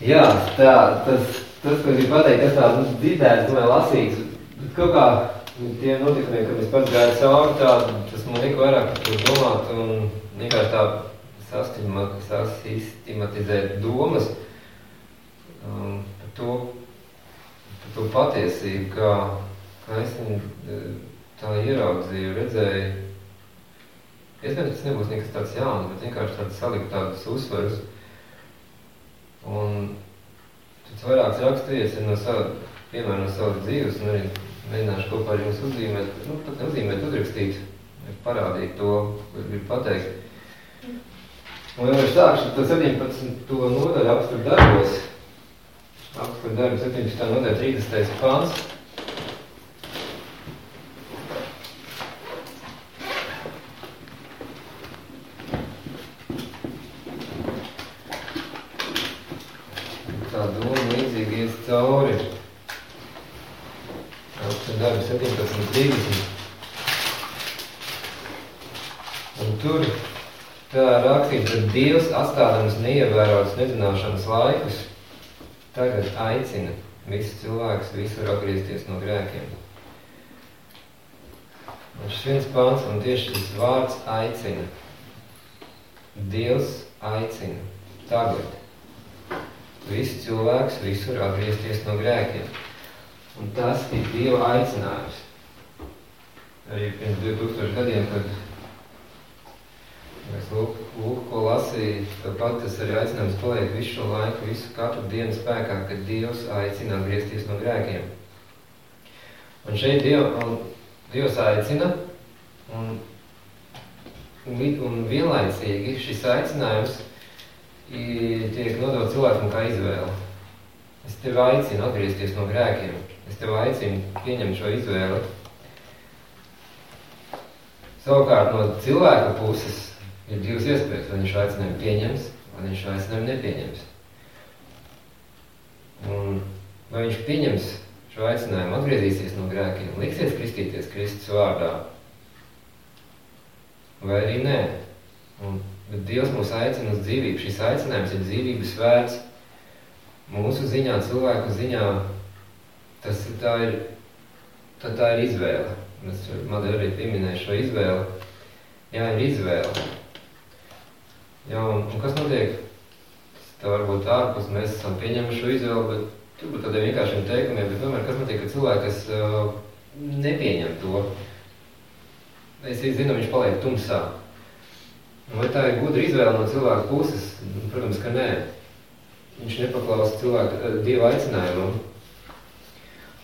Jā, tā, tas, tas, ko gribu pateikt, tas tā, nu, dzirdēts, domāju, lasīts, bet kaut kā tie notikumiem, kad es pats gāju cauri, tā, tas man lika vairāk par to domāt un vienkārši tā sastimatizēt domas um, par to, par to patiesību, kā, kā es viņu tā ieraudzīju, redzēju. Es nezinu, tas nebūs nekas tāds jauns, bet vienkārši tāds salikt tādus uzsvarus. Un tas vairākas raksturījies ir no sava, piemēram, no savas dzīves, un arī mēģināšu kopā ar jums uzzīmēt, nu, pat uzzīmēt, uzrakstīt, parādīt to, ko gribu pateikt. Un jau es sākšu to 17. nodaļu apskatu darbos, apskatu darbu 17. nodaļa 30. pāns. cauri. Augstu darbu 17.30. Un tur tā rakstīts, ka Dievs atstādams neievērotas nezināšanas laikus, tagad aicina visus cilvēkus visur atgriezties no grēkiem. Un šis viens pāns, un tieši šis vārds aicina. Dievs aicina tagad visu cilvēks visur atgriezties no grēkiem. Un tas ir Dieva aicinājums. Arī pirms 2000 gadiem, kad mēs lūk, lūk ko lasīju, tāpat tas arī aicinājums paliek visu šo laiku, visu katru dienu spēkā, kad Dievs aicina atgriezties no grēkiem. Un šeit Diev, un Dievs aicina, un, un, un vienlaicīgi šis aicinājums – tiek nodot cilvēkam kā izvēle. Es tevi aicinu atgriezties no grēkiem. Es tevi aicinu pieņemt šo izvēli. Savukārt no cilvēka puses ir divas iespējas. Vai viņš aicinājumu pieņems, vai viņš aicinājumu nepieņems. Un vai viņš pieņems šo aicinājumu, atgriezīsies no grēkiem, liksies kristīties Kristus vārdā, vai arī nē. Un Bet Dievs mūs aicina uz dzīvību. Šis aicinājums ir dzīvības vērts. Mūsu ziņā, cilvēku ziņā, tas tā ir, tā, tā ir izvēle. Es man arī pieminēju šo izvēli. Jā, ir izvēle. Jā, un, un kas notiek? Tā varbūt ārpus mēs esam pieņemuši šo izvēli, bet tur būtu tādiem vienkāršiem teikumiem, bet tomēr kas notiek, ka cilvēki, kas uh, nepieņem to, es zinu, viņš paliek tumsā. Vai tā ir gudra izvēle no cilvēka puses? Protams, ka nē. Viņš nepaklausa cilvēku eh, Dieva aicinājumam.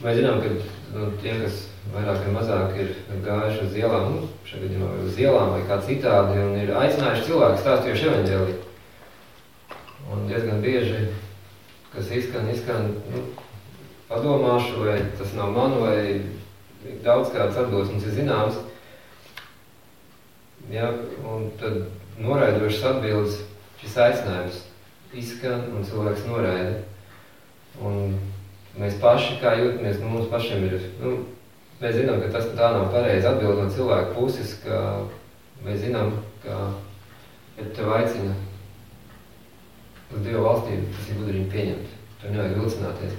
Mēs zinām, ka nu, tie, kas vairāk vai mazāk ir gājuši uz ielām, nu, šajā gadījumā vai uz ielām vai kā citādi, un ir aicinājuši cilvēku stāstījuši evaņģēlī. Un diezgan bieži, kas izskan, izskan, nu, padomāšu, vai tas nav man, vai daudz kāds atbildes mums ir zināms. Ja, un tad noraidošas atbildes šis aicinājums izskan un cilvēks noraida. Un mēs paši, kā jūtamies, nu, mums pašiem ir, nu, mēs zinām, ka tas tā nav pareizi atbild no cilvēka puses, ka mēs zinām, ka, ja tev aicina uz Dievu valstību, tas ir gudri pieņemt. Tur nevajag vilcināties.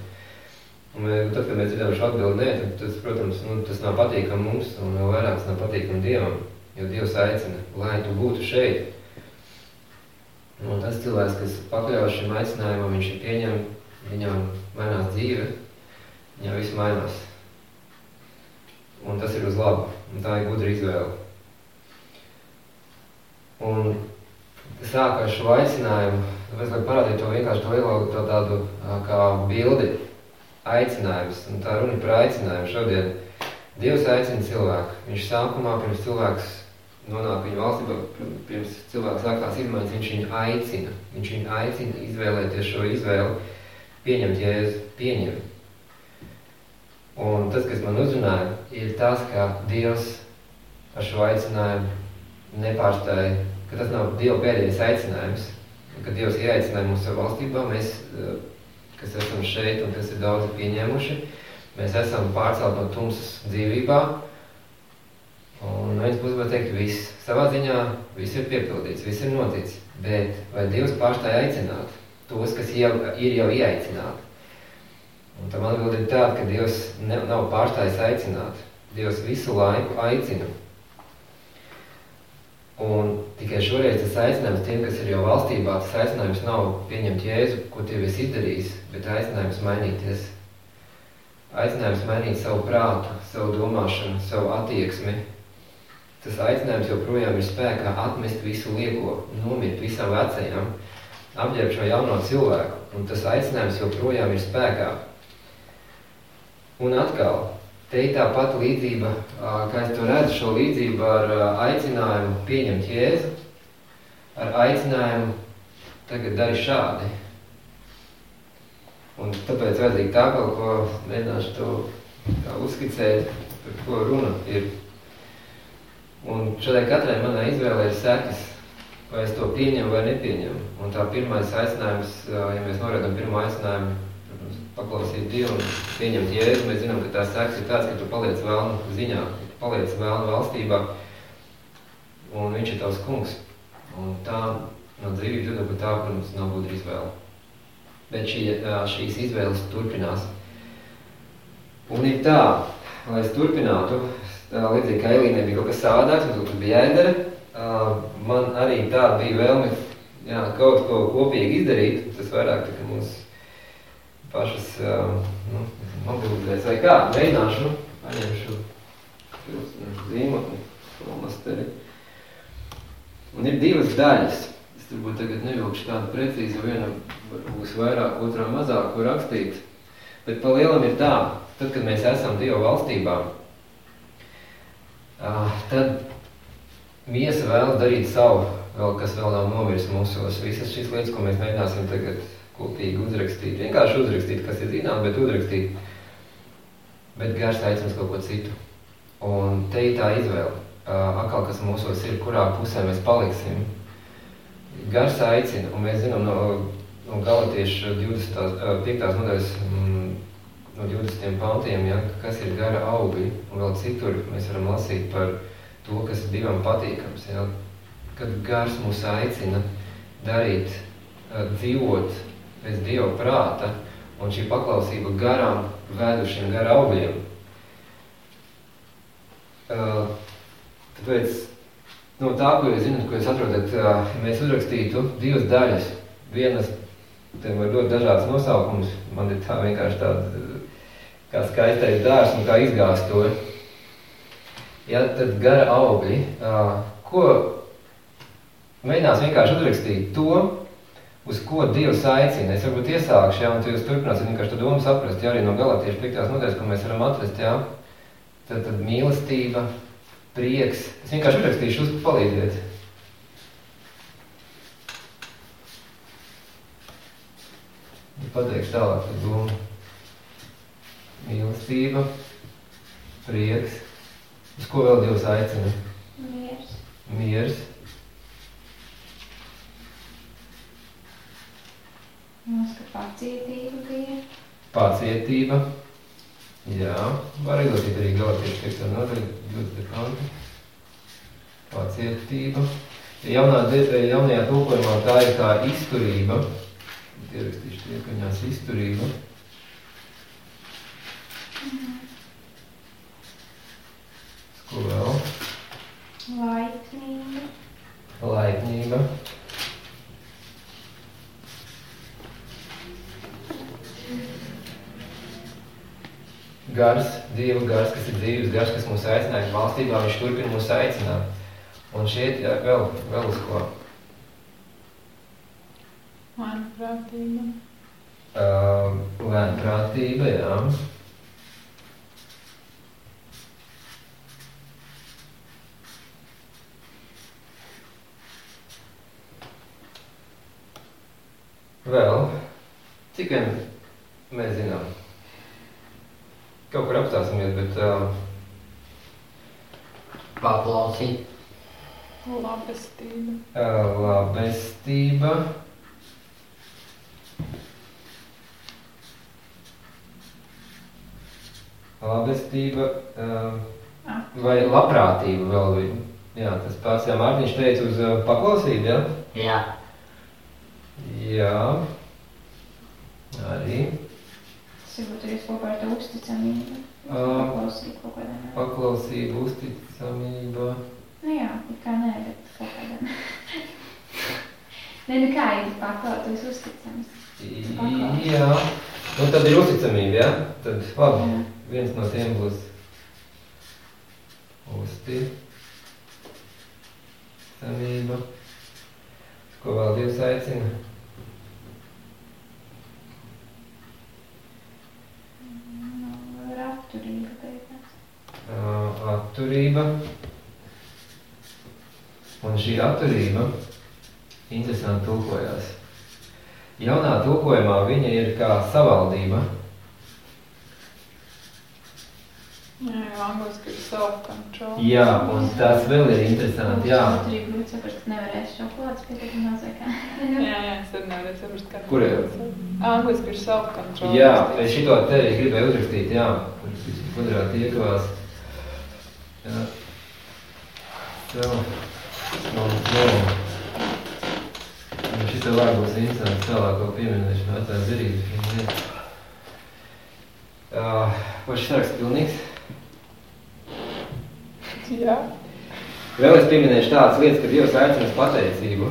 Un tad, kad mēs dzirdam šo atbildi, nē, tad tas, protams, nu, tas nav patīkam mums, un vēl vairāk tas nav patīkam Dievam. Jo Dievs aicina, lai tu būtu šeit. Un tas cilvēks, kas pakļaujas šim aicinājumam, viņš ir pieņem, viņam mainās dzīve, viņam viss mainās. Un tas ir uz labu, un tā ir gudra izvēle. Un sāk ar šo aicinājumu, es varu parādīt to vienkārši to lielo to tādu kā bildi, aicinājums, un tā runa par aicinājumu šodien. Dievs aicina cilvēku. Viņš sākumā, pirms cilvēks nonāk viņa valstībā, pirms cilvēks sākās izmaiņas, viņš viņu aicina. Viņš viņu aicina izvēlēties šo izvēli, pieņemt jēzu, pieņem. Un tas, kas man uzrunāja, ir tas, ka Dievs ar šo aicinājumu nepārstāja, ka tas nav Dieva pēdējais aicinājums, ka Dievs ieaicināja mūs savā valstībā, mēs, eh, kas esam šeit un kas ir daudzi pieņēmuši, mēs esam pārcelt no tumsas dzīvībā, Un no vienas puses var teikt, viss savā ziņā, viss ir piepildīts, viss ir noticis. Bet vai Dievs pārstāja aicināt? tos, kas jau, ir jau ieaicināti. Un tam atbildi ir tāda, ka Dievs ne, nav pārstājis aicināt. Dievs visu laiku aicina. Un tikai šoreiz tas aicinājums tiem, kas ir jau valstībā, tas aicinājums nav pieņemt Jēzu, ko tie esi izdarījis, bet aicinājums mainīties. Aicinājums mainīt savu prātu, savu domāšanu, savu attieksmi, Tas aicinājums joprojām ir spēkā atmest visu lieko, nomirt visām vecajām, apģērbt šo jauno cilvēku, un tas aicinājums joprojām ir spēkā. Un atkal, te ir tā pati līdzība, kā es to redzu, šo līdzību ar aicinājumu pieņemt Jēzu, ar aicinājumu tagad dari šādi. Un tāpēc vajadzīgi tā kaut ko, mēģināšu to uzskicēt, par ko runa ir. Un šādai katrai manai izvēlē ir sekas, vai es to pieņemu vai nepieņemu. Un tā pirmais aicinājums, ja mēs norādām pirmo aicinājumu, paklausīt Dievu un pieņemt Jēzu, mēs zinām, ka tā sekas ir tāds, ka tu paliec vēlnu ziņā, paliec vēlnu valstībā, un viņš ir tavs kungs. Un tā no dzīvības dod, tā, protams, nav gudra izvēle. Bet šī, šīs izvēles turpinās. Un ir tā, lai es turpinātu, līdzīgi kā Elīnai bija kaut kas savādāks, mums kaut kas bija jādara. Man arī tā bija vēlme jā, kaut ko kopīgi izdarīt, tas vairāk tā, ka mūs pašas nu, mobilizēs vai kā, mēģināšu, nu, paņemšu zīmotni, filmasteri. Un ir divas daļas. Es turbūt tagad nevilkšu tādu precīzu, viena būs vairāk, otrā mazāk, ko rakstīt. Bet pa lielam ir tā, tad, kad mēs esam Dieva valstībā, tad miesa vēlas darīt savu, vēl kas vēl nav nomiris mūsos. Visas šīs lietas, ko mēs mēģināsim tagad kopīgi uzrakstīt, vienkārši uzrakstīt, kas ir zinām, bet uzrakstīt. Bet gars aicins kaut ko citu. Un te ir tā izvēle. Atkal, kas mūsos ir, kurā pusē mēs paliksim. Gars aicina, un mēs zinām no, no galatiešu 20. Uh, 5. nodaļas mm, no 20 pantiem, ja, kas ir gara augļi, un vēl citur mēs varam lasīt par to, kas divam patīkams. Ja, kad gars mūs aicina darīt, dzīvot pēc Dieva prāta, un šī paklausība garām vēdušiem gara augļiem. Tāpēc no tā, ko jūs zinat, ko jūs atrodat, ja mēs uzrakstītu divas daļas. Vienas, tiem var ļoti dažādas nosaukumus, man ir tā vienkārši tāda kā skaistais dārs un kā izgāzt to. Ja, tad gara augļi, ko mēģinās vienkārši uzrakstīt to, uz ko Dievs aicina. Es varbūt iesākšu, ja, un tu jūs turpināsiet vienkārši to domu saprast, ja arī no galātiešu piktās nodaļas, ko mēs varam atrast, ja, tad, tad mīlestība, prieks. Es vienkārši uzrakstīšu, uz palīdziet. Pateikšu tālāk par domu mīlestība, prieks. Uz ko vēl Dievs aicina? Miers. Miers. Mums, ka pacietība bija. Pacietība. Jā, var izlasīt arī galotiešu tekstā nodaļu 20 pantu. Pacietība. Jaunā, jaunajā tulkojumā tā ir kā izturība. Ierakstīšu tie, ka viņās izturība. Ko vēl? Laipnība. Laipnība. Gars, Dieva gars, kas ir dzīves gars, kas mūs aicināja valstībā, viņš turpina mūs aicināt. Un šeit jā, vēl, vēl uz ko? Lēnprātība. Uh, lēnprātība, jā. Vēl, cik vien mēs zinām, kaut kur apstāsimies, bet uh, Paklausīt. Labestība. uh, labestība, labestība uh, Ah. vai labprātība vēl bija. Jā, tas pats, jā, Mārtiņš teica uz uh, paklausību, jā? Jā. Jā, varbūt arī kopā ar to uzticamību. Paklausību kaut kādā mērā. Paklausība, uzticamība. Nu jā, kā nē, bet kaut kādā mērā. Nē, nu kā ir paklausīties uzticams. Jā, nu tad ir uzticamība, jā? Tad labi, Jā. viens no tiem būs uzticamība. Ko vēl Dievs aicina? Nu, ar atturību beigās. Ā, Atturība. Un šī atturība interesanti tulkojās. Jaunā tulkojumā viņa ir kā savaldība. Jā, jau angliski ir self-control. Jā, un tas vēl ir interesanti. Jā, Atturību grūti saprast, nevarēs šokolādes pietiekami maz vai kā. Jā, jā, es arī nevaru saprast, kā. Kur ir? Angliski ir self-control. jā es šito te arī gribēju uzrakstīt, jā, kvadrāti iekavās. Jā. Tev, nu, nu, un šis te vārds būs interesants tālāk vēl pieminēšana vecā zirība. Uh, vai šis raksts pilnīgs? Jā. Vēl es pieminēšu tādas lietas, ka Dievs aicina pateicību.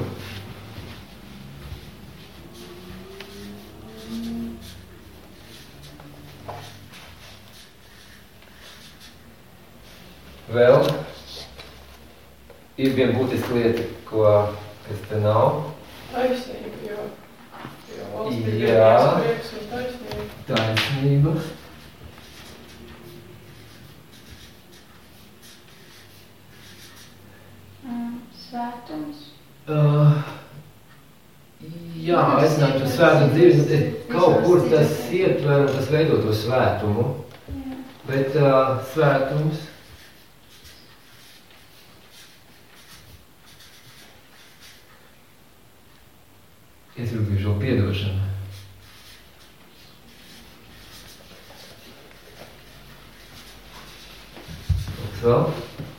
Vēl ir viena būtiska lieta, ko, kas te nav. Taisnība, jo. Jo valstī ir Jā. prieks un taisnība. Taisnība. Mm, Svētums. Uh, jā, aicināt uz svētu dzīvi. nu, Kaut kur tas ietver tas veido to svētumu. Jā. Bet uh, svētums. Iesrūtīšo piedošanu. Kas vēl?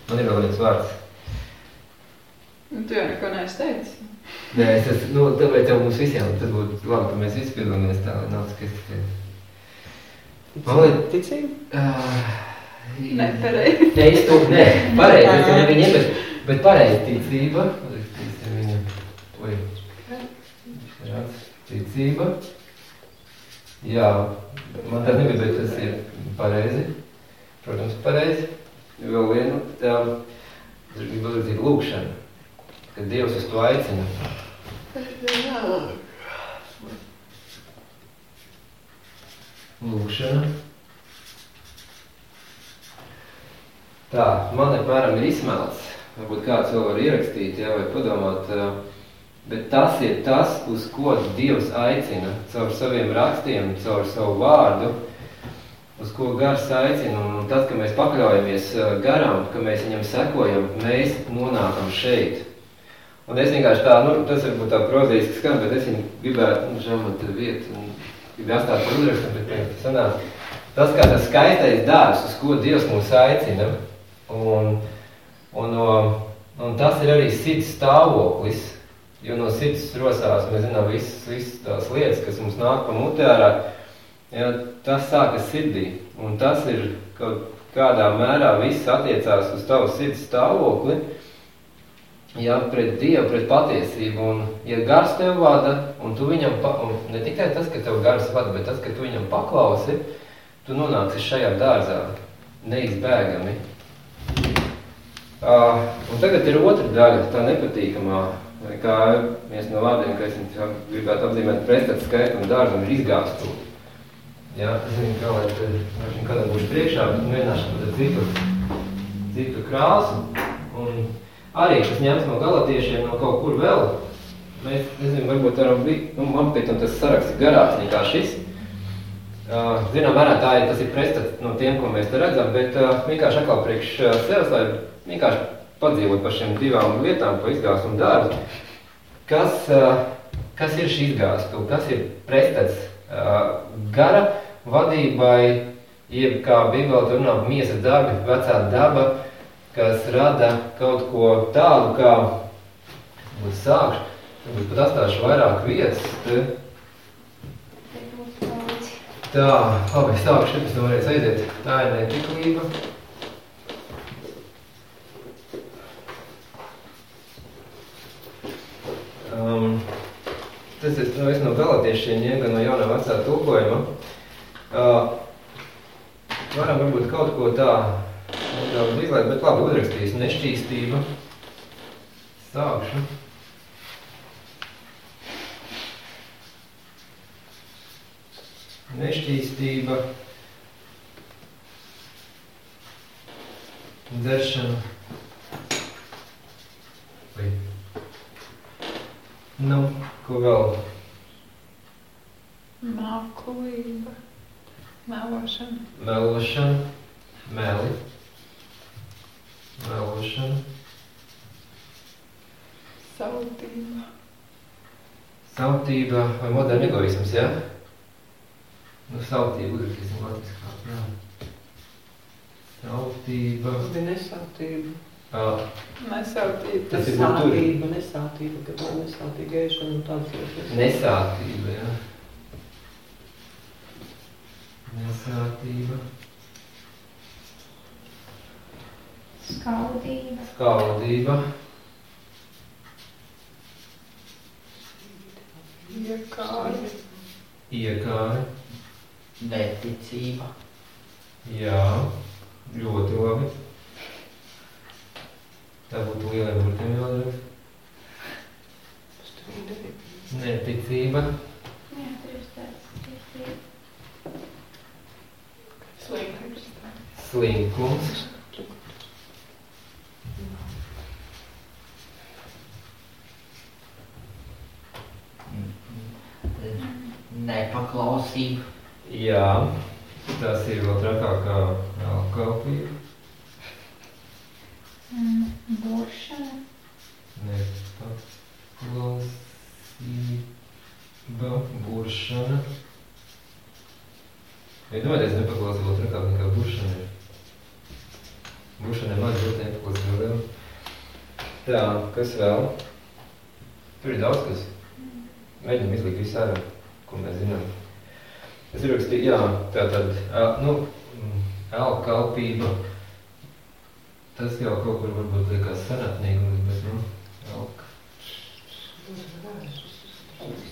Man ir vēl viens vārds. Nu, tu jau neko neesi teicis. Nē, es esmu, nu, tāpēc jau mums visiem tas būtu labi, ka mēs visi piedalāmies tā, nav skaisti. Man liekas, Ticība? uh, Nē, pareizi. Es to, nē, pareizi, es to ne viņiem, bet, bet pareizi ticība. Ticība. Jā, man tā nebija, bet tas ir pareizi. Protams, pareizi. Vēl vienu, tā, es gribu uzrakstīt lūkšanu, kad Dievs uz to aicina. Lūkšana. Tā, man apmēram ir izsmelts. Varbūt kāds vēl var ierakstīt, jā, vai padomāt. ā, Bet tas ir tas, uz ko Dievs aicina caur saviem rakstiem, caur savu vārdu, uz ko gars aicina. Un tad, kad mēs pakļaujamies garam, ka mēs viņam sekojam, mēs nonākam šeit. Un es vienkārši tā, nu, tas varbūt tā prozīski skan, bet es viņu gribētu, nu, žēl man te vietu, un gribēju atstāt par uzrakstu, bet tas sanāk. Tas kā tas skaistais dārs, uz ko Dievs mūs aicina, un, un, un, un tas ir arī sirds stāvoklis, jo no sirds rosās mēs zinām visas, visas tās lietas, kas mums nāk pa mutē ārā, ja, tas sākas sirdī, un tas ir kaut kādā mērā viss attiecās uz tavu sirds stāvokli, Jā, pret Dievu, pret patiesību. Un, ja gars tev vada, un tu viņam, pa, un ne tikai tas, ka tev gars vada, bet tas, ka tu viņam paklausi, tu nonāksi šajā dārzā neizbēgami. Uh, un tagad ir otra daļa, tā nepatīkamā, kā viens no vārdiem, ka es gribētu apzīmēt prestats skaitu un dārzam ir izgāstūt. Jā, es zinu, kā lai viņš kādam būs priekšā, bet mēģināšu pat ar citu, citu krāsu. Un, arī tas ņemts no galatiešiem, no kaut kur vēl. Mēs, nezinu, varbūt varam būt, nu, man pēc tam tas saraksts ir garāks nekā šis. Uh, zinām, mērā tā ir, tas ir prestats no tiem, ko mēs te redzam, bet uh, vienkārši atkal priekš uh, sevis, lai vienkārši padzīvot par šiem divām lietām, pa izgāstumu dārzu. Kas, uh, kas ir šī izgāstu? Kas ir prestats uh, gara vadībai, jeb kā Bībelē runā, miesas darbi, vecā daba, kas rada kaut ko tādu, kā būs sākšu, varbūt pat atstāšu vairāk vietas. Te. Tā, labi, sākšu, es domāju, aiziet. Tā ir netiklība. Um, tas ir nu, no galotiešiem, ja, gan no jaunā vecā tulkojuma. Uh, varam varbūt kaut ko tā nedaudz izlēt, bet labi uzrakstīs nešķīstība. Sākšu. nešķīstība, dzeršana. Vai. Nu, ko vēl? Māklība. Melošana. Melošana, meli. Melošana. Sautība. Sautība vai moderna egoisms, jā? Ja? Nu, sautība uzrakstīsim latviskā, jā. Sautība. Bija nesautība. Uh, Nesautība. Tas ir. Nesātība, nesātība, kad vēl nesātīga ēšana un tādas lietas. nesātība, jā. Nesātība. Skaudība. Skaudība. Iekāri. Iekāri. Neticība. Jā. Ļoti labi. Tā būtu lielai burtiem. Strīdība. Neticība. Slinkums. Slinkums. Nepaklausība. Jā. Tas ir vēl trakākā alkalpība. Mm, Buršana. Nepaklausība. Buršana. Iedomājieties, nepaklausība vēl trakāk nekā buršana ir. Buršana ir maz būt nepaklausība vēl. Tā, kas vēl? Tur ir daudz kas. Mēģinam izlikt visu ārā, ko mēs zinām. Es rakstīju, jā, tā tad, nu, ēla kalpība, tas jau kaut kur varbūt liekas senatnīgi, bet, nu, elka.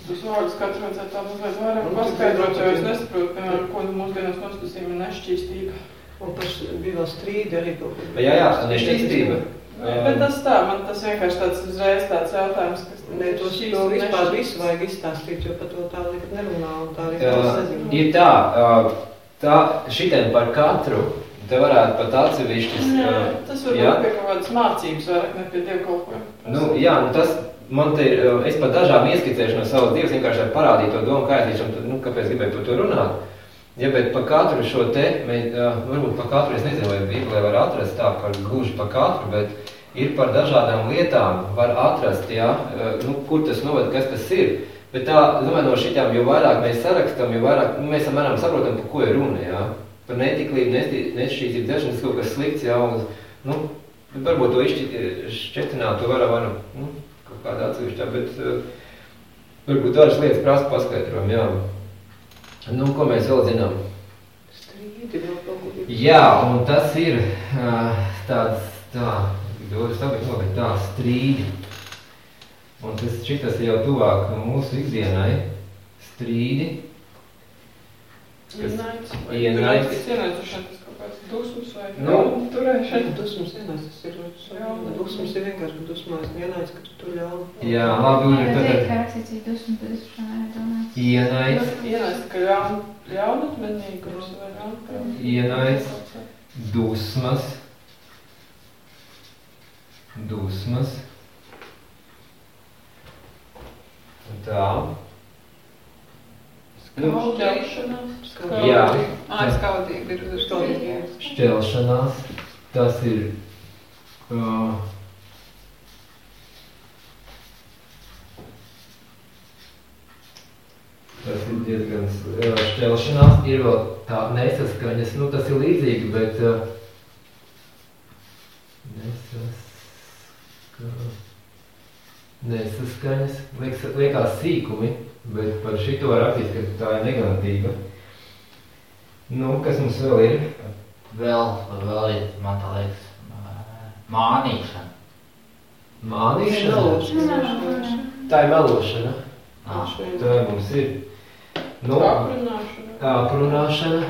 Tas vārds katru vajadzētu tā mazliet vairāk paskaidrot, jo es nesaprotu, piemēram, ko mūsdienās noskatīsim nešķīstība. Un tas bija vēl strīdi arī kaut kur. Jā, jā, nešķīstība. Bet tas tā, man tas vienkārši tāds uzreiz tāds jautājums, kas... Nē, to, to vispār visu vajag izstāstīt, jo par to tā nekad nerunā un tā arī nezinu. Ir tā, ā, tā, šitien par katru, te varētu pat atsevišķis, Nē, ā, tas var būt pie kaut kādas mācības vairāk, ne pie dievkalpojuma. Nu, jā, nu tas man te ir, uh, es pat dažām ieskicēšu no savas divas, vienkārši lai parādītu to domu, kā es tiešām, nu, kāpēc gribēju par to runāt. Ja, bet pa katru šo te, mēs, uh, varbūt pa katru, es nezinu, vai Bībelē var atrast tā par gluži pa katru, bet ir par dažādām lietām var atrast, jā, uh, nu, kur tas noved, kas tas ir. Bet tā, domāju, no šitām, jo vairāk mēs sarakstam, jo vairāk, nu, mēs apmēram saprotam, par ko ir runa, jā. Par netiklību, nešķīstību, dzeršanas kaut kas slikts, jā, un, nu, varbūt to izšķetināt, to varam, varam, nu, kaut kādā atsevišķā, bet uh, varbūt dažas lietas prasa paskaidrojumu, jā. Nu, ko mēs vēl zinām? Strīdi vēl kaut kur. Jā, un tas ir uh, tāds, tā, dodas sabiet nobeigt tā, strīdi. Un tas šitas jau tuvāk mūsu ikdienai, strīdi. Ienaids. vai tur Ienaidošana tas kaut kāds dusmas vai Nu. turēšana. Dusmas vienās tas ir. Jā. Dusmas ir vienkārši, ka dusmās vienāds, ka tu tur ļauj. Jā, labi, un Jā, tad ka rakstīts ir dusmu, bet es šo nedomāju. ienaids, Ienaids, ka ļaun, ļaunatmenīgums vai ļaunprātīgi. Ienaids. dusmas, dusmas. Tā. Skaudīšanās. Jā. Ā, skaudība ir uz Skaudība. šķelšanās, tas ir uh, tas ir diezgan uh, šķelšanās, ir vēl tā nesaskaņas, nu tas ir līdzīgi, bet uh, nesaska, nesaskaņas, liekas, liekas sīkumi, bet par šito rakstīt, ka tā ir negatīva. Nu, kas mums vēl ir? Vēl, vēl ir, man tā liekas, mānīšana. Mānīšana. Melošana. Tā ir melošana. Ā, Tā mums ir. Nu, Aprunāšana. aprunāšana.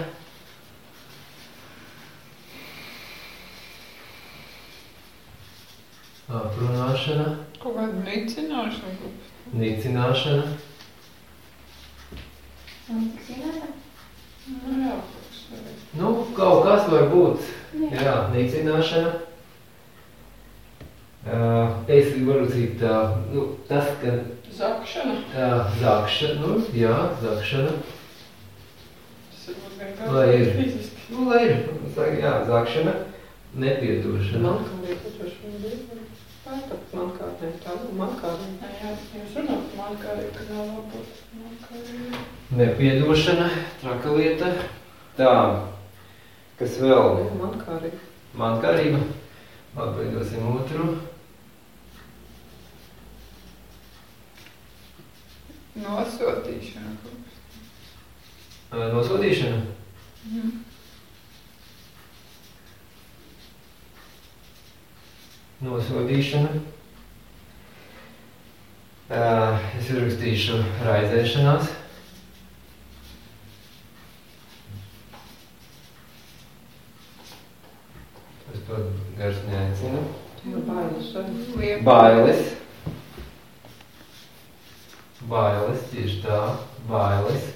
Aprunāšana, Kaut kāda nicināšana. nicināšana? Nu kaut kas arī. nu, kaut kas var būt. Jā, nicināšana. Uh, es varu teikt tā, nu, tas, ka Zakšana. tā zakšana, nu, jā, zakšana. Tas ir būt Lai ir. fiziski. Nu, lai ir, jā, zakšana, nepiedošana. Man kā taču bija. Tā tā man kā ne tā, man kā ne. Nē, jā, jūs runāt, man kā arī, ka nav labūt. Man kā. Nepiedošana, traka lieta. Tā, kas vēl? Man kā arī. Mankarība. Labi, dosim otru. Nosodīšana. Nosodīšana. Mhm. Nosodīšana. Ā, Es uzrakstīšu raizēšanās. Tas pat gars neaicina. Jo bailes. Bailes. Bailes, tieši tā. Bailes.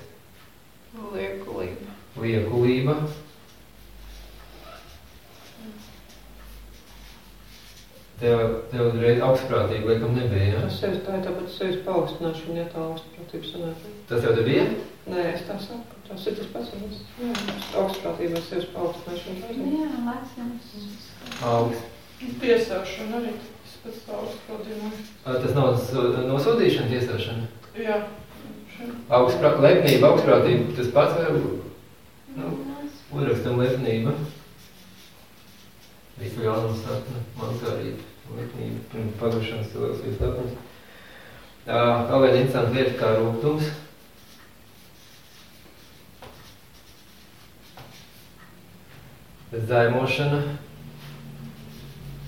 Liekulība. Liekulība. Tev, tev uzreiz augstprātīgi laikam nebija, ja? Tas sevis tā ir tāpat sevis paaugstināšana, ja tā augstprātība sanāk. Tas jau te bija? Nē, es tā saku. Tas ir tas pats. es- Jā, augstprātībā sevis paaugstināšana. Nu Jā, lecums. Augst. Tiesāšana arī. Tas pats tavs pildījums. Ā, Tas nav so- nosodīšana, tiesāšana. Jā. Augstprā, lepnība, augstprātība, tas pats vai, nu, uzrakstam lepnība. Visu jaunums sapni, man kā arī lepnība, pirms pagušanas cilvēks sapnis. Ā, Vēl viena interesanta lieta kā rūgtums. Zaimošana.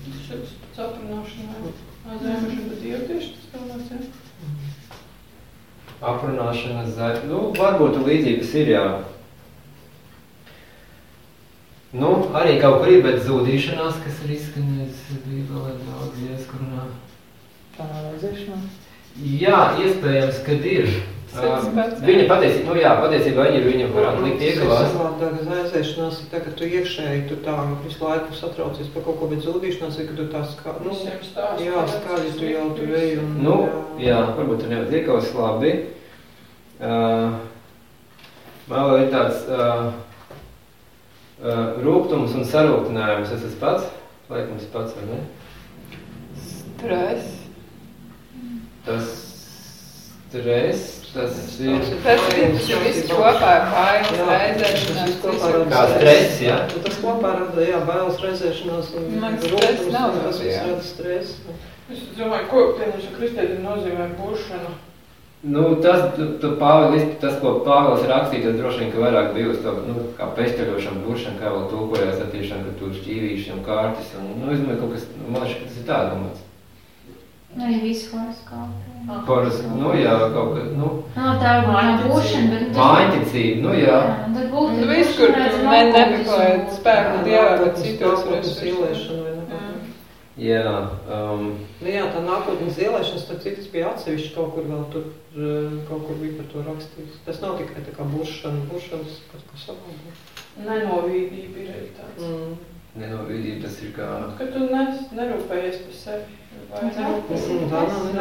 Šis pats aprunāšana. Aizējuši, bet dievu tieši tas galvenais, jā. Aprunāšana, zaļ... Nu, varbūt līdzības ir, jā. Nu, arī kaut kur ir, bet zūdīšanās, kas ir izskanējis Bībelē daudz ieskurunā. Tā aiziešana. Jā, iespējams, kad ir. Jā. Viņa patiesībā, nu jā, patiesībā viņa ir, viņa varētu likt iekavās. Savādāk aiziešanās ir tā, ka tu iekšēji, tu tā visu laiku satraucies par kaut ko, bet zudīšanās ir, ka tu tā skā, nu, jā, skaļi tu jau tur ej un... Nu, jā, varbūt tur nevar iekavās labi. Uh, vēl ir tāds uh, uh, rūgtums un sarūktinājums. Tas tas pats? Laikam tas pats, vai ne? Stress. Tas stress, tas ir Tas viss ir viss kopā bailes, raizēšanās. kā stress, jā. Nu, Tas kopā rada, jā, bailes reizēšanās un Man stress un tas viss rada stresu. Es domāju, ko pieņemšu kristēdi nozīmē būšana. Nu, tas, tu, tu Pāvils, tas, ko Pāvils rakstīja, tas droši vien, ka vairāk bija uz to, nu, kā pešķeļošana, buršana, kā vēl tulkojās attiešana, ka tur šķīvīši un kārtis, un, nu, es domāju, kaut kas, nu, man šķiet, tas ir tā domāts. Arī visu horoskopu. Horas, nu, jā, kaut kā, nu, Nav tā nav būšana, bet... nu, mājiņticība, nu, jā. un tad būt- Nu, viss, kur tu redz, ne- nav nemeklē būtiski. spēku dievā, bet citos nākotnes resursos. Jā. Um, Nu jā, tā nākotnes ielēšana, starp citu, bija atsevišķi kaut kur vēl tur, eh, kaut kur bija par to rakstīts. Tas nav tikai tā kā buršana, buršanas kaut ko savādāk. Nenovīdība ir arī tāds. Mm. nenovīdība, tas ir kā, Ka tu ne, nerūpējies par sevi. Man tā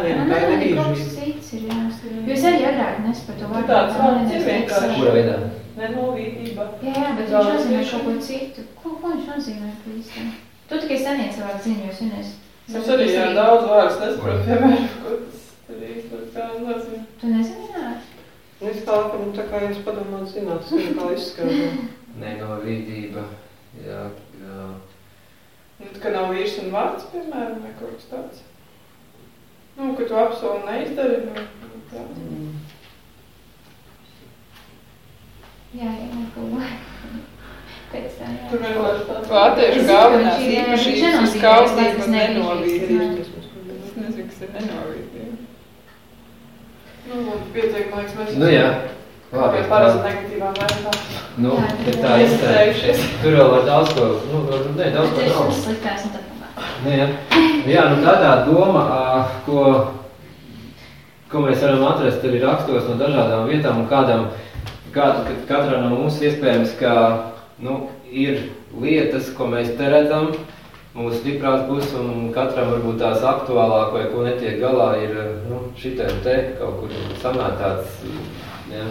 ir arī kas agrāk nesu par to Tu vārdu. tāds vārds ir vienkārši. kura veidā? Nenovīdība. Jā, jā, bet viņš nozīmē kaut ko citu. Ko, ko viņš nozīmē īsti? Tu tikai seniec savā ziņos, un es... Es arī jā, daudz vārds nesaprotu, piemēram, ko tas tur īsti tā nozīmē. Tu nezināji? Nu, es tā, ka, nu, tā kā jūs padomāt, zināt, kā izskatās. Nenovīdība, jā, jā. Nu, ka nav vīrs un vārds, piemēram, vai kaut kas tāds. Nu, ka tu apsoli neizdari, nu, tā. Mm. Jā, jā, kaut ko. Tur vienkārši Vātiešu galvenās Viņš ir, īpašības negrib. nenovīdība. Rīzties Es nezinu, kas ir nenovīdība. Nu, pietiek, man liekas, mēs Nu jā, labi. parasti negatīvām vērtām. Nu, bet tā izteikšies. Tur vēl var daudz ko, nu, var- ne, daudz ko nav. sliktās un tad. Nu, jā. jā, nu tā tā doma, ko, ko mēs varam atrast arī rakstos no dažādām vietām un kādam, kā, katrā no mums iespējams, ka, nu, ir lietas, ko mēs te redzam, mūsu stiprās puses, un katram varbūt tās aktuālāk vai ko netiek galā ir, nu, šitai te kaut kur samētāts, jā.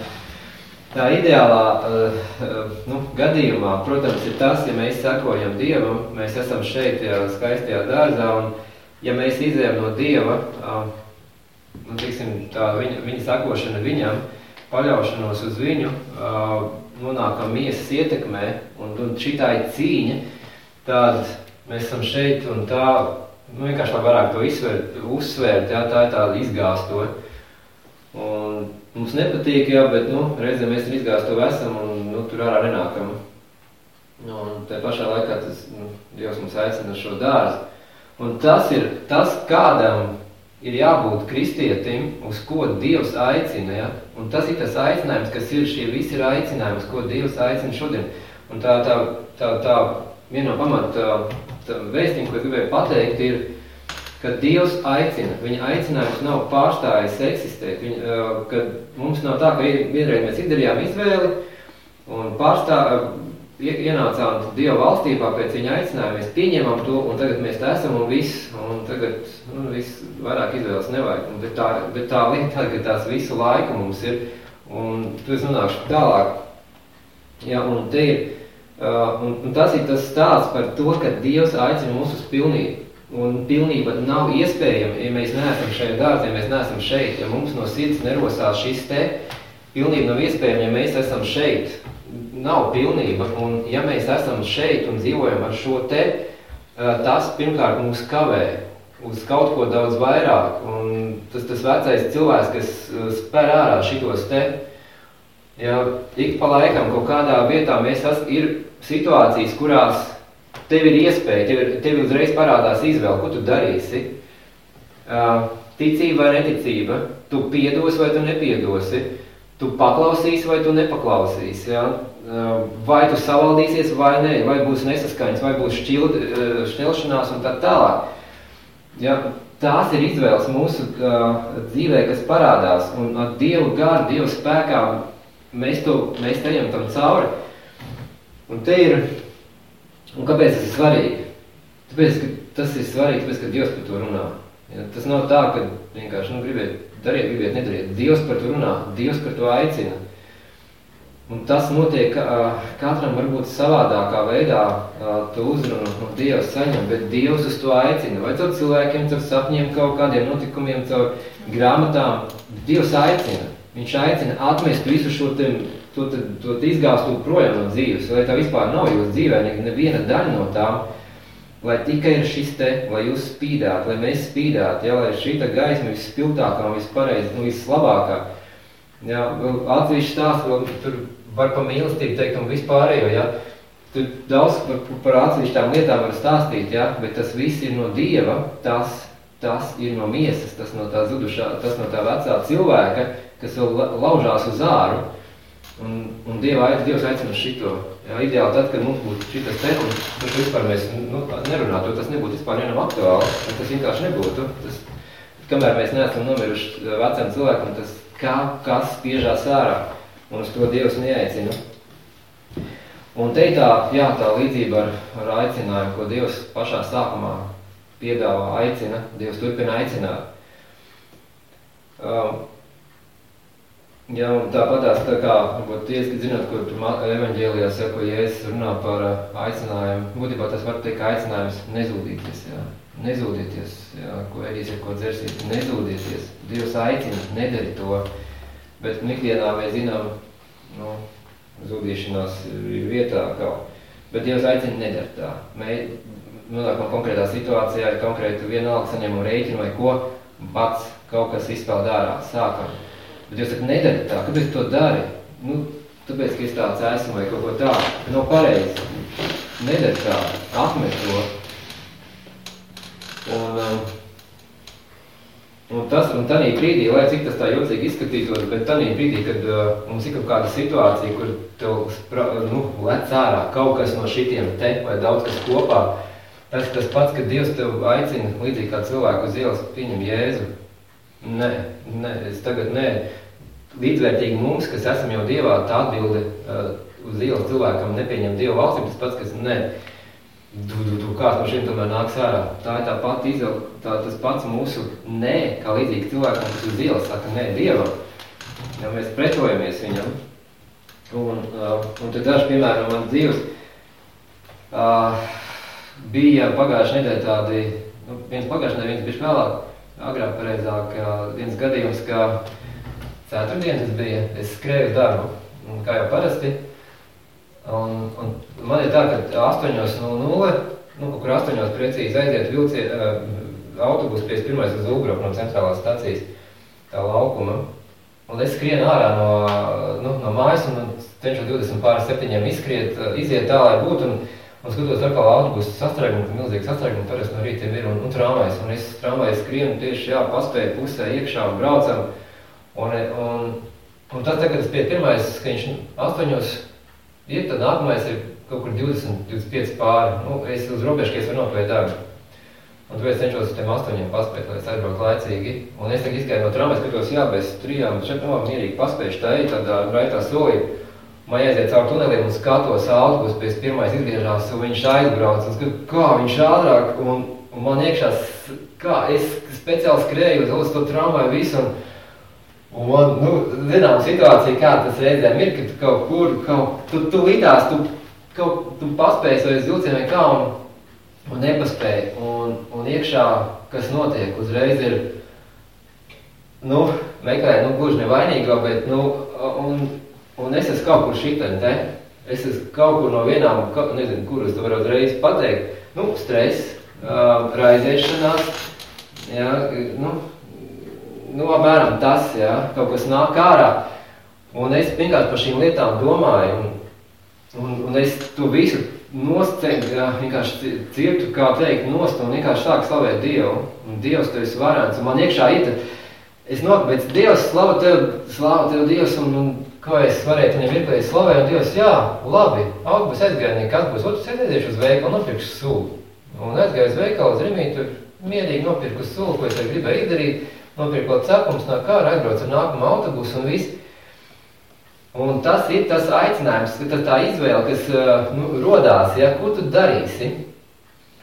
Tā ideālā uh, uh, nu, gadījumā, protams, ir tas, ja mēs sekojam Dievam, mēs esam šeit, tajā skaistajā dārzā, un ja mēs izējām no Dieva, uh, nu, tiksim, tā viņa, viņa sekošana viņam, paļaušanos uz viņu, uh, nonākam miesas ietekmē, un, un šitā ir cīņa, tad mēs esam šeit, un tā, nu, vienkārši lai varētu to izsvērt, uzsvērt, jā, tā ir tāda izgāstot. Un mums nepatīk, jā, bet, nu, reizēm mēs tam izgāstu esam un, nu, tur ārā nenākam. Un te pašā laikā tas, nu, Dievs mums aicina šo dārzu. Un tas ir tas, kādam ir jābūt kristietim, uz ko Dievs aicina, ja? Un tas ir tas aicinājums, kas ir, šie visi ir aicinājumi, uz ko Dievs aicina šodien. Un tā, tā, tā, tā viena no pamata tā vēstījuma, ko es gribēju pateikt, ir, ka Dievs aicina. Viņa aicinājums nav pārstājis eksistēt. Viņa, kad mums nav tā, ka vienreiz mēs izdarījām izvēli un pārstāv, ienācām Dieva valstībā pēc viņa aicinājuma, mēs pieņemam to, un tagad mēs te esam un viss, un tagad, nu, viss vairāk izvēles nevajag. Bet, tā, bet tā lieta ka tās visu laiku mums ir, un tu es nonākšu tālāk. Jā, un te ir, uh, un, un tas ir tas stāsts par to, ka Dievs aicina mūs uz pilnību. Un pilnība nav iespējama, ja mēs neesam šajā dārzā, ja mēs neesam šeit, ja mums no sirds nerosās šis te, pilnība nav iespējama, ja mēs esam šeit. Nav pilnība, un ja mēs esam šeit un dzīvojam ar šo te, tas pirmkārt mūs kavē uz kaut ko daudz vairāk, un tas, tas vecais cilvēks, kas spēr ārā šitos te, ja ik pa laikam kaut kādā vietā mēs es, ir situācijas, kurās tev ir iespēja, tev, ir, tev uzreiz parādās izvēle, ko tu darīsi. Uh, ticība vai neticība, tu piedos vai tu nepiedosi, tu paklausīsi vai tu nepaklausīsi. Ja? Uh, vai tu savaldīsies vai nē, vai būs nesaskaņas, vai būs šķild, šķelšanās un tā tālāk. Ja? Tās ir izvēles mūsu uh, dzīvē, kas parādās, un ar Dievu garu, Dievu spēkā mēs, to, mēs ejam tam cauri. Un te ir Un kāpēc tas ir svarīgi? Tāpēc, ka tas ir svarīgi, tāpēc, ka Dievs par to runā. Ja, tas nav tā, ka vienkārši, nu, gribiet, dariet, gribiet, nedariet. Dievs par to runā, Dievs par to aicina. Un tas notiek katram varbūt savādākā veidā to uzrunu no Dieva saņem, bet Dievs uz to aicina. Vai caur cilvēkiem, caur sapņiem, kaut kādiem notikumiem, caur grāmatām. Dievs aicina. Viņš aicina atmest visu šo te, to, to, to izgāstu projām no dzīves, lai tā vispār nav jūsu dzīvē, neviena daļa no tām, lai tikai ir šis te, lai jūs spīdāt, lai mēs spīdāt, ja, lai šī gaisma vispilgtākā un vispareiz, nu, vislabākā. Ja, atsevišķi stāsts, vēl tur var pa mīlestību teikt un vispārējo, ja, tur daudz par, par atsevišķām lietām var stāstīt, ja, bet tas viss ir no Dieva, tas, tas ir no miesas, tas no tā zudušā, tas no tā vecā cilvēka, kas vēl laužās uz āru, un, un Dieva, Dievs aicina šito. Jā, ideāli tad, kad mums būtu šitas te, un tas vispār mēs nu, nerunātu, tas nebūtu vispār vienam aktuāli, tas vienkārši nebūtu. Tas, kamēr mēs neesam nomiruši vecam cilvēkam, tas kā, kas spiežās ārā, un uz to Dievs neaicina. Un te tā, jā, tā līdzība ar, ar aicinājumu, ko Dievs pašā sākumā piedāvā, aicina, Dievs turpina aicināt. Um, Jā, un tāpatās tā kā, varbūt tie, kas zināt, kur evaņģēlijā saka, ja es runā par aicinājumu, būtībā tas var teikt aicinājums nezūdīties, jā. Nezūdieties, jā, ko ēdīsiet, ko dzersiet, nezūdieties. Dievs aicina, nedari to, bet nu, ikdienā mēs zinām, nu, zūdīšanās ir vietā kaut. Bet Dievs aicina, nedari tā. Mēs nonākam konkrētā situācijā, ir konkrēti vienalga saņemam rēķinu vai ko, pats kaut kas izpeld ārā, sākam. Bet Dievs saka, nedari tā, kāpēc to dari? Nu, tāpēc, ka es tāds esmu vai kaut ko tādu, ka nav pareizi. Nedara tā, atmet to. Un, um, un tas, un tanī brīdī, lai cik tas tā jocīgi izskatītos, bet tanī brīdī, kad uh, mums ir kaut kāda situācija, kur tev spra, nu, lec ārā kaut kas no šitiem te vai daudz kas kopā, tas tas pats, kad Dievs tev aicina, līdzīgi kā cilvēku uz ielas, pieņem Jēzu. Nē, nē, es tagad nē. Līdzvērtīgi mums, kas esam jau Dievā, tā atbilde uh, uz ielas cilvēkam nepieņem Dievu valstīm, tas pats, kas nē. Tu, tu, tu, kāds no šiem tomēr nāks ārā. Tā ir tā pati izvēle, tā, tas pats mūsu nē, kā līdzīgi cilvēkam, kas uz ielas saka nē Dievam. Ja mēs pretojamies viņam. Un, uh, un tad daži, piemēram, man dzīves uh, bija pagājušajā nedēļā tādi, nu, viens pagājušajā nedēļā, viens bišķi vēlāk, agrāk pareizāk, uh, viens gadījums, ka ceturtdien tas bija, es skrēju darbu, kā jau parasti, Un, un man ir tā, ka 8.00, nu, kur 8. precīzi aiziet vilcie, uh, autobus pēc pirmais uz Ulbroku no centrālās stacijas, tā laukuma. Un es skrienu ārā no, nu, no mājas un cenšos 20 pār 7 izskriet, iziet tā, lai būtu. Un, un skatos atkal autobusu sastrēgumu, milzīgi sastrēgumu, parasti no rītiem ir, un, un tramvajs. Un es tramvajs skrienu tieši, jā, paspēju pusē iekšā un braucam. Un, un, un tas tagad, bija pirmais, ka viņš astoņos ir, tad nākamais ir kaut kur 20, 25 pāri. Nu, es uz robežu, ka es varu nokavēt darbu. Un tāpēc cenšos uz tiem astoņiem paspēt, lai es aizbraucu laicīgi. Un es tagad izgāju no tramvajas, skatos, jā, bez trijām, šeit no mierīgi paspējuši tā, tādā raitā solī. Man jāiziet caur tuneliem un skatos autobus, pēc pirmais izgriežās, un viņš aizbrauc, un skatu, kā viņš ātrāk, un, un man iekšā, kā es speciāli skrēju uz to tramvaju visu, un, Un nu, zinām, situācija, kā tas reizēm ir, ka tu kaut kur, kaut, tu, tu lidās, tu, kaut, tu paspēji uz vilcienu vai kā, un, un nepaspēji. Un, un iekšā, kas notiek, uzreiz ir, nu, meklē, nu, gluži nevainīgā, bet, nu, un, un es esmu kaut kur šitien, te, es esmu kaut kur no vienām, ka, nezinu, kur es to varu uzreiz pateikt, nu, stress, uh, raizēšanās, jā, nu, nu, apmēram tas, ja, kaut kas nāk ārā. Un es vienkārši par šīm lietām domāju, un, un, un es to visu noscengu, ja, vienkārši cietu, kā teikt, nost, un vienkārši sāku slavēt Dievu. Un Dievs, tu esi varants, un man iekšā ir, es bet Dievs, slava Tev, slava Tev Dievs, un, un kā es varēju viņam mirklī slavēt, un Dievs, jā, labi, augurs aizgāja, kas būs, otrs aiziešu uz veikalu, nopirkšu sulu. Un aizgāju uz veikalu, uz Rimītu, mierīgi nopirku sulu, ko es gribēju izdarīt, nopirkot cepums no kāra, aizbrauc ar nākamo autobusu un viss. Un tas ir tas aicinājums, ka tā izvēle, kas nu, rodās, ja, ko tu darīsi.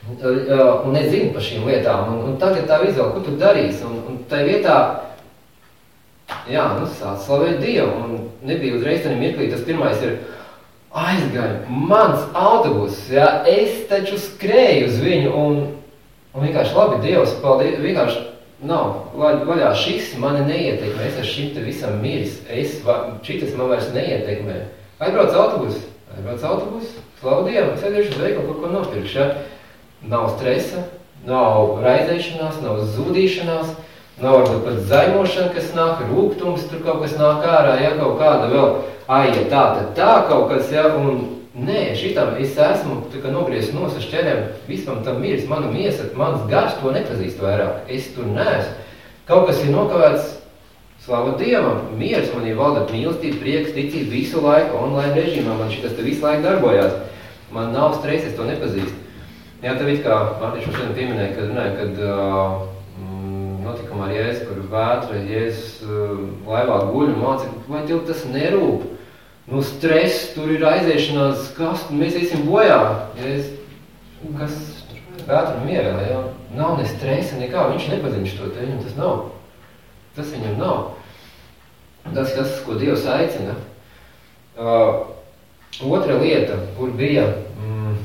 Un es zinu par šīm lietām, un, un tagad tā izvēle, ko tu darīsi. Un, un tai vietā, jā, nu, sāc slavēt Dievu, un nebija uzreiz tādā mirklī, tas pirmais ir, aizgāju, mans autobus, ja, es taču skrēju uz viņu, un, un vienkārši labi, Dievs, paldies, vienkārši Nav, vaļā šis mani neietekmē, es ar šim te visam miris, es, šitas man vairs neietekmē. Aizbrauc autobus, aizbrauc autobus, es aiziešu uz veikalu, kaut ko nopirkšu, ja? Nav stresa, nav raizēšanās, nav zudīšanās, nav varbūt pat zaimošana, kas nāk, rūgtums, tur kaut kas nāk ārā, ja? Kaut kāda vēl, ai, ja tā, tad tā kaut kas, ja, un Nē, šitam es esmu nogriezis nos ar šķērēm, vispam tam miris, mana miesa, mans gars to nepazīst vairāk. Es tur neesmu. Kaut kas ir nokavēts, slava Dievam, miers manī valda mīlestība, prieks, ticība visu laiku, online režīmā, man šitas te visu laiku darbojās. Man nav stresa, es to nepazīstu. Jā, tev it kā, Mārtiņš šodien pieminēja, kad, runāja, kad uh, notikuma ar Jēzu, kur vētra, Jēzus uh, laivā guļ un māca, vai tev tas nerūp? Nu, stress, tur ir aiziešanās, kas, mēs iesim bojā. Ja es, kas vētru mierā, ja? nav ne stresa, nekā, viņš nepazīst to, te viņam tas nav. Tas viņam nav. Tas, tas, ko Dievs aicina. Uh, otra lieta, kur bija mm,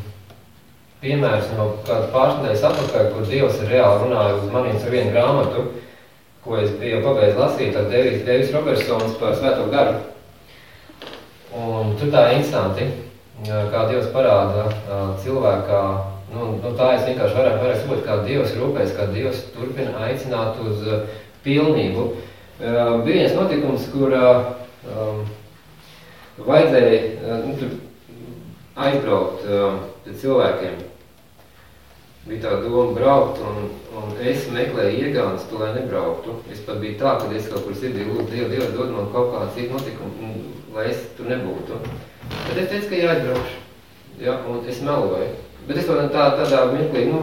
piemērs no kāda pārstājas atpakaļ, kur Dievs reāli runāja uz maniem ar vienu grāmatu, ko es biju pabeidz lasīt ar Devis, Devis Robertsons par svēto garu. Un tur tā instanti, kā Dievs parāda cilvēkā, nu, nu tā es vienkārši vairāk varēju sabūt, kā Dievs rūpēs, kā Dievs turpina aicināt uz pilnību. Bija viens notikums, kur vajadzēja nu, aizbraukt pie cilvēkiem. Bija tā doma braukt, un, un es meklēju iegānas, tu, lai nebrauktu. Es pat biju tā, ka es kaut kur sirdī lūdzu Dievu, Dievu, dod man kaut kādu citu notikumu, lai es tur nebūtu. Tad es teicu, ka jāizbraukšu. Ja, un es meloju. Bet es to tā, tādā mirklī, nu,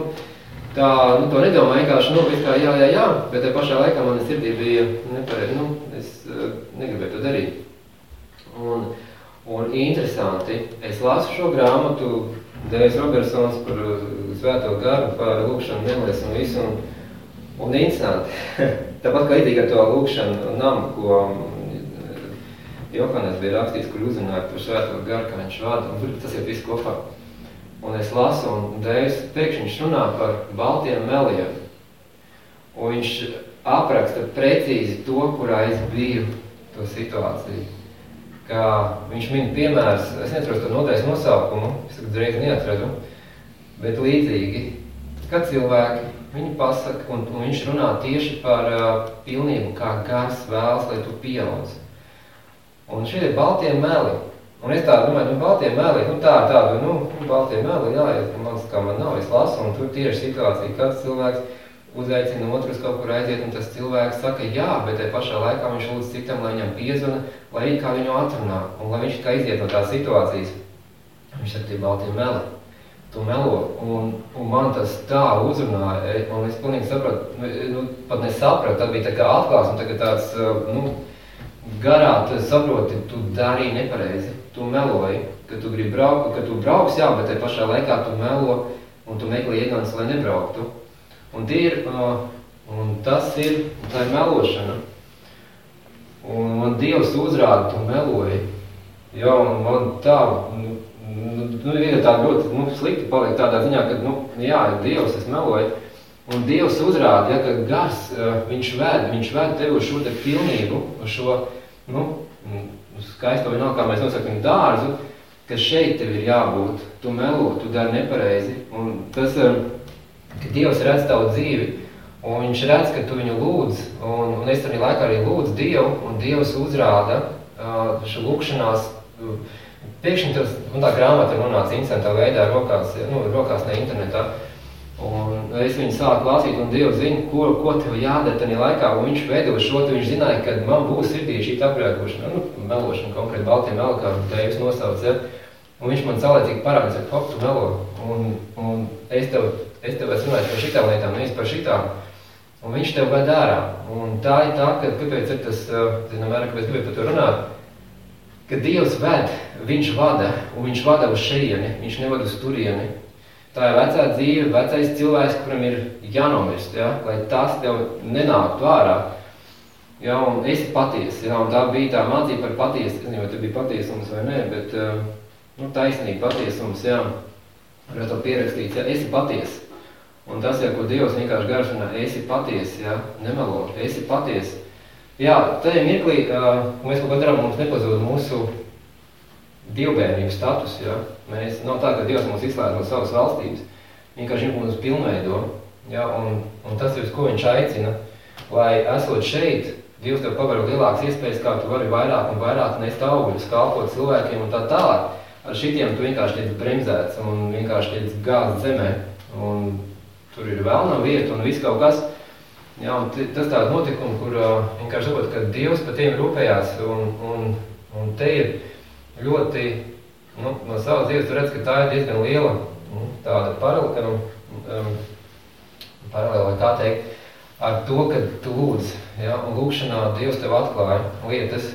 tā, nu, to nedomāju vienkārši, nu, kā jā, jā, jā, bet te pašā laikā man sirdī bija nepareizi, nu, es uh, negribēju to darīt. Un, un interesanti, es lasu šo grāmatu, Dēļs Robersons par uh, svēto garu, par lūkšanu nelis un visu, un, un interesanti. Tāpat kā itīgi ar to lūkšanu namu, ko um, Johannes bija rakstījis, kur uzrunāja par svēto garu, kā viņš vada, un tas ir viss kopā. Un es lasu, un Dēļs pēkšņi viņš runā par baltiem meliem, un viņš apraksta precīzi to, kurā es biju, to situāciju ka viņš min piemērs, es neatrodu to nodaļas nosaukumu, es tagad reiz neatradu, bet līdzīgi, kad cilvēki, viņi pasaka, un, un viņš runā tieši par uh, pilnību, kā gars vēlas, lai tu pieaudz. Un šie ir baltie meli. Un es tā domāju, nu, baltie meli, nu, tā, tādu, nu, baltie meli, jā, man, kā man nav, es lasu, un tur tieši situācija, kad cilvēks uzaicina otrus kaut kur aiziet, un tas cilvēks saka, jā, bet te pašā laikā viņš lūdz citam, lai viņam piezvana, lai arī kā viņu atrunā, un lai viņš kā iziet no tās situācijas. Viņš saka, tie baltie meli, tu melo, un, un man tas tā uzrunāja, e, un es pilnīgi sapratu, nu, nu pat nesapratu, tad bija tā kā atklās, un tagad tāds, nu, garā, tu saproti, tu darīji nepareizi, tu meloji, ka tu gribi braukt, ka tu brauks, jā, bet te pašā laikā tu melo, un tu meklē iegāns, lai nebrauktu. Un, ir, un tas ir, tā ir melošana. Un man Dievs uzrāda, tu meloji. Jā, un man tā, nu, nu, nu ir tā ļoti nu, slikti paliek tādā ziņā, ka, nu, jā, Dievs, es meloju. Un Dievs uzrāda, ja, ka gars, viņš ved, viņš ved tevi uz šo te pilnību, uz šo, nu, skaisto vienalga, kā mēs nosakam dārzu, ka šeit tev ir jābūt, tu melo, tu dari nepareizi. Un tas, ka Dievs redz tavu dzīvi, un viņš redz, ka tu viņu lūdz, un, un es arī laikā arī lūdzu Dievu, un Dievs uzrāda uh, šo lūkšanās, uh, pēkšņi tas, un tā grāmata runāca instantā veidā rokās, nu, rokās ne internetā, un es viņu sāku lasīt, un Dievs zina, ko, ko tev jādara tajā laikā, un viņš veido šo, viņš zināja, ka man būs sirdī šī aprēkošana, nu, melošana, konkrēti baltiem melu, kā Tēvs nosauc, ja? Un viņš man saulēcīgi parādīja, ka, hop, tu melo, un, un es tev es tev esmu runājis par šitām lietām, nevis par šitām. Un viņš tev ved ārā. Un tā ir tā, ka, kāpēc ir tas, zinām, vairāk, kāpēc gribēju par to runāt, ka Dievs ved, viņš vada, un viņš vada uz šeieni, viņš nevada uz turieni. Tā ir vecā dzīve, vecais cilvēks, kuram ir jānomirst, ja? lai tas tev nenāktu ārā. Ja, un esi patiesi, ja, un tā bija tā mācība par patiesu, es nezinu, vai te bija patiesums vai nē, bet, nu, taisnīgi patiesums, jā, var to pierakstīt, ja, esi patiesi. Un tas, ja, ko Dievs vienkārši garšana, esi patiesi, ja, nemelo, esi patiesi. Jā, tajā mirklī, uh, mēs kaut ko darām, mums nepazūd mūsu dievbērnības status, ja. Mēs, nav tā, ka Dievs mūs izslēdz no savas valstības, vienkārši viņš mūs pilnveido, ja, un, un tas ir, uz ko viņš aicina, lai esot šeit, Dievs tev paver lielākas iespējas, kā tu vari vairāk un vairāk nest augļus, kalpot cilvēkiem un tā tālāk. Ar šitiem tu vienkārši tiec bremzēts un vienkārši tiec gāzt zemē. Un tur ir vēl nav vieta un viss kaut kas. Jā, un tas tāds notikums, kur uh, vienkārši saprot, ka Dievs par tiem rūpējās, un, un, un te ir ļoti, nu, no savas dzīves redz, ka tā ir diezgan liela nu, tāda paralēla, um, paralēla, kā teikt, ar to, ka tu lūdz, ja, un lūkšanā Dievs tev atklāja lietas,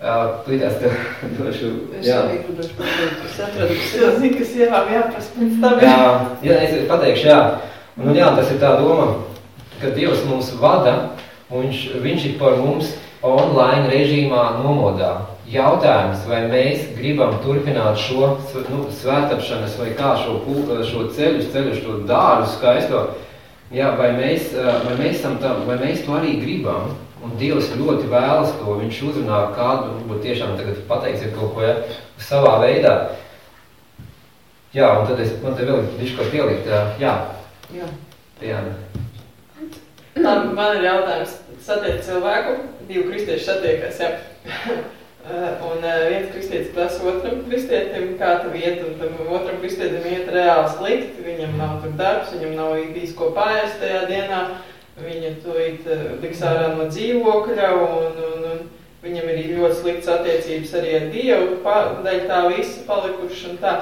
Līdās tev došu. Es arī gribēšu pateikt, es atradu, kas ir zinu, kas ievām jāprast pēc tam. Jā, jā, es pateikšu, jā. Un, jā, tas ir tā doma, ka Dievs mūs vada, un viņš, viņš ir par mums online režīmā nomodā. Jautājums, vai mēs gribam turpināt šo nu, svētapšanas vai kā šo, šo ceļu, ceļu, šo dārzu skaisto, jā, vai mēs, vai mēs, tam, vai mēs to arī gribam. Un Dievs ļoti vēlas to, viņš uzrunā kādu, varbūt tiešām tagad pateiksiet kaut ko, ja, savā veidā. Jā, un tad es, man te vēl višu ko pielikt, jā. Jā. Jā. Tā, man ir jautājums, satiek cilvēku, divu kristiešu satiekas, jā. Uh, un uh, viens kristietis prasa otram kristietim, kā tev iet, un tam otram kristietim iet reāli slikti, viņam nav tur darbs, viņam nav bijis ko pārēst tajā dienā, viņa tūlīt uh, liks ārā no dzīvokļa, un, un, un viņam ir ļoti slikts attiecības arī ar Dievu, dēļ tā visa palikuši un tā.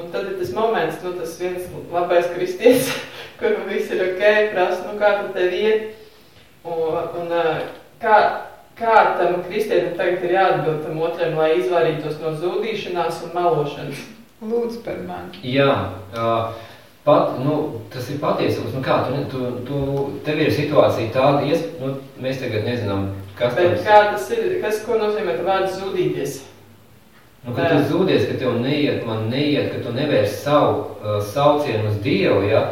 Un tad ir tas moments, nu tas viens labais kristietis, kur viss ir ok, prasa, nu kā tad tev iet, un, un kā, kā tam kristietim tagad ir jāatbild tam otram, lai izvairītos no zudīšanās un melošanas? Lūdzu par mani. Jā, uh, pat, nu, tas ir patiesums. Nu kā, tu, tu, tu, tev ir situācija tāda, ies, nu, mēs tagad nezinām, kas Bet tams. kā tas ir, kas, ko nozīmē vārds zudīties? Nu, kad tu zūdies, ka tev neiet, man neiet, ka tu nevērsi savu uh, saucienu uz Dievu, ja?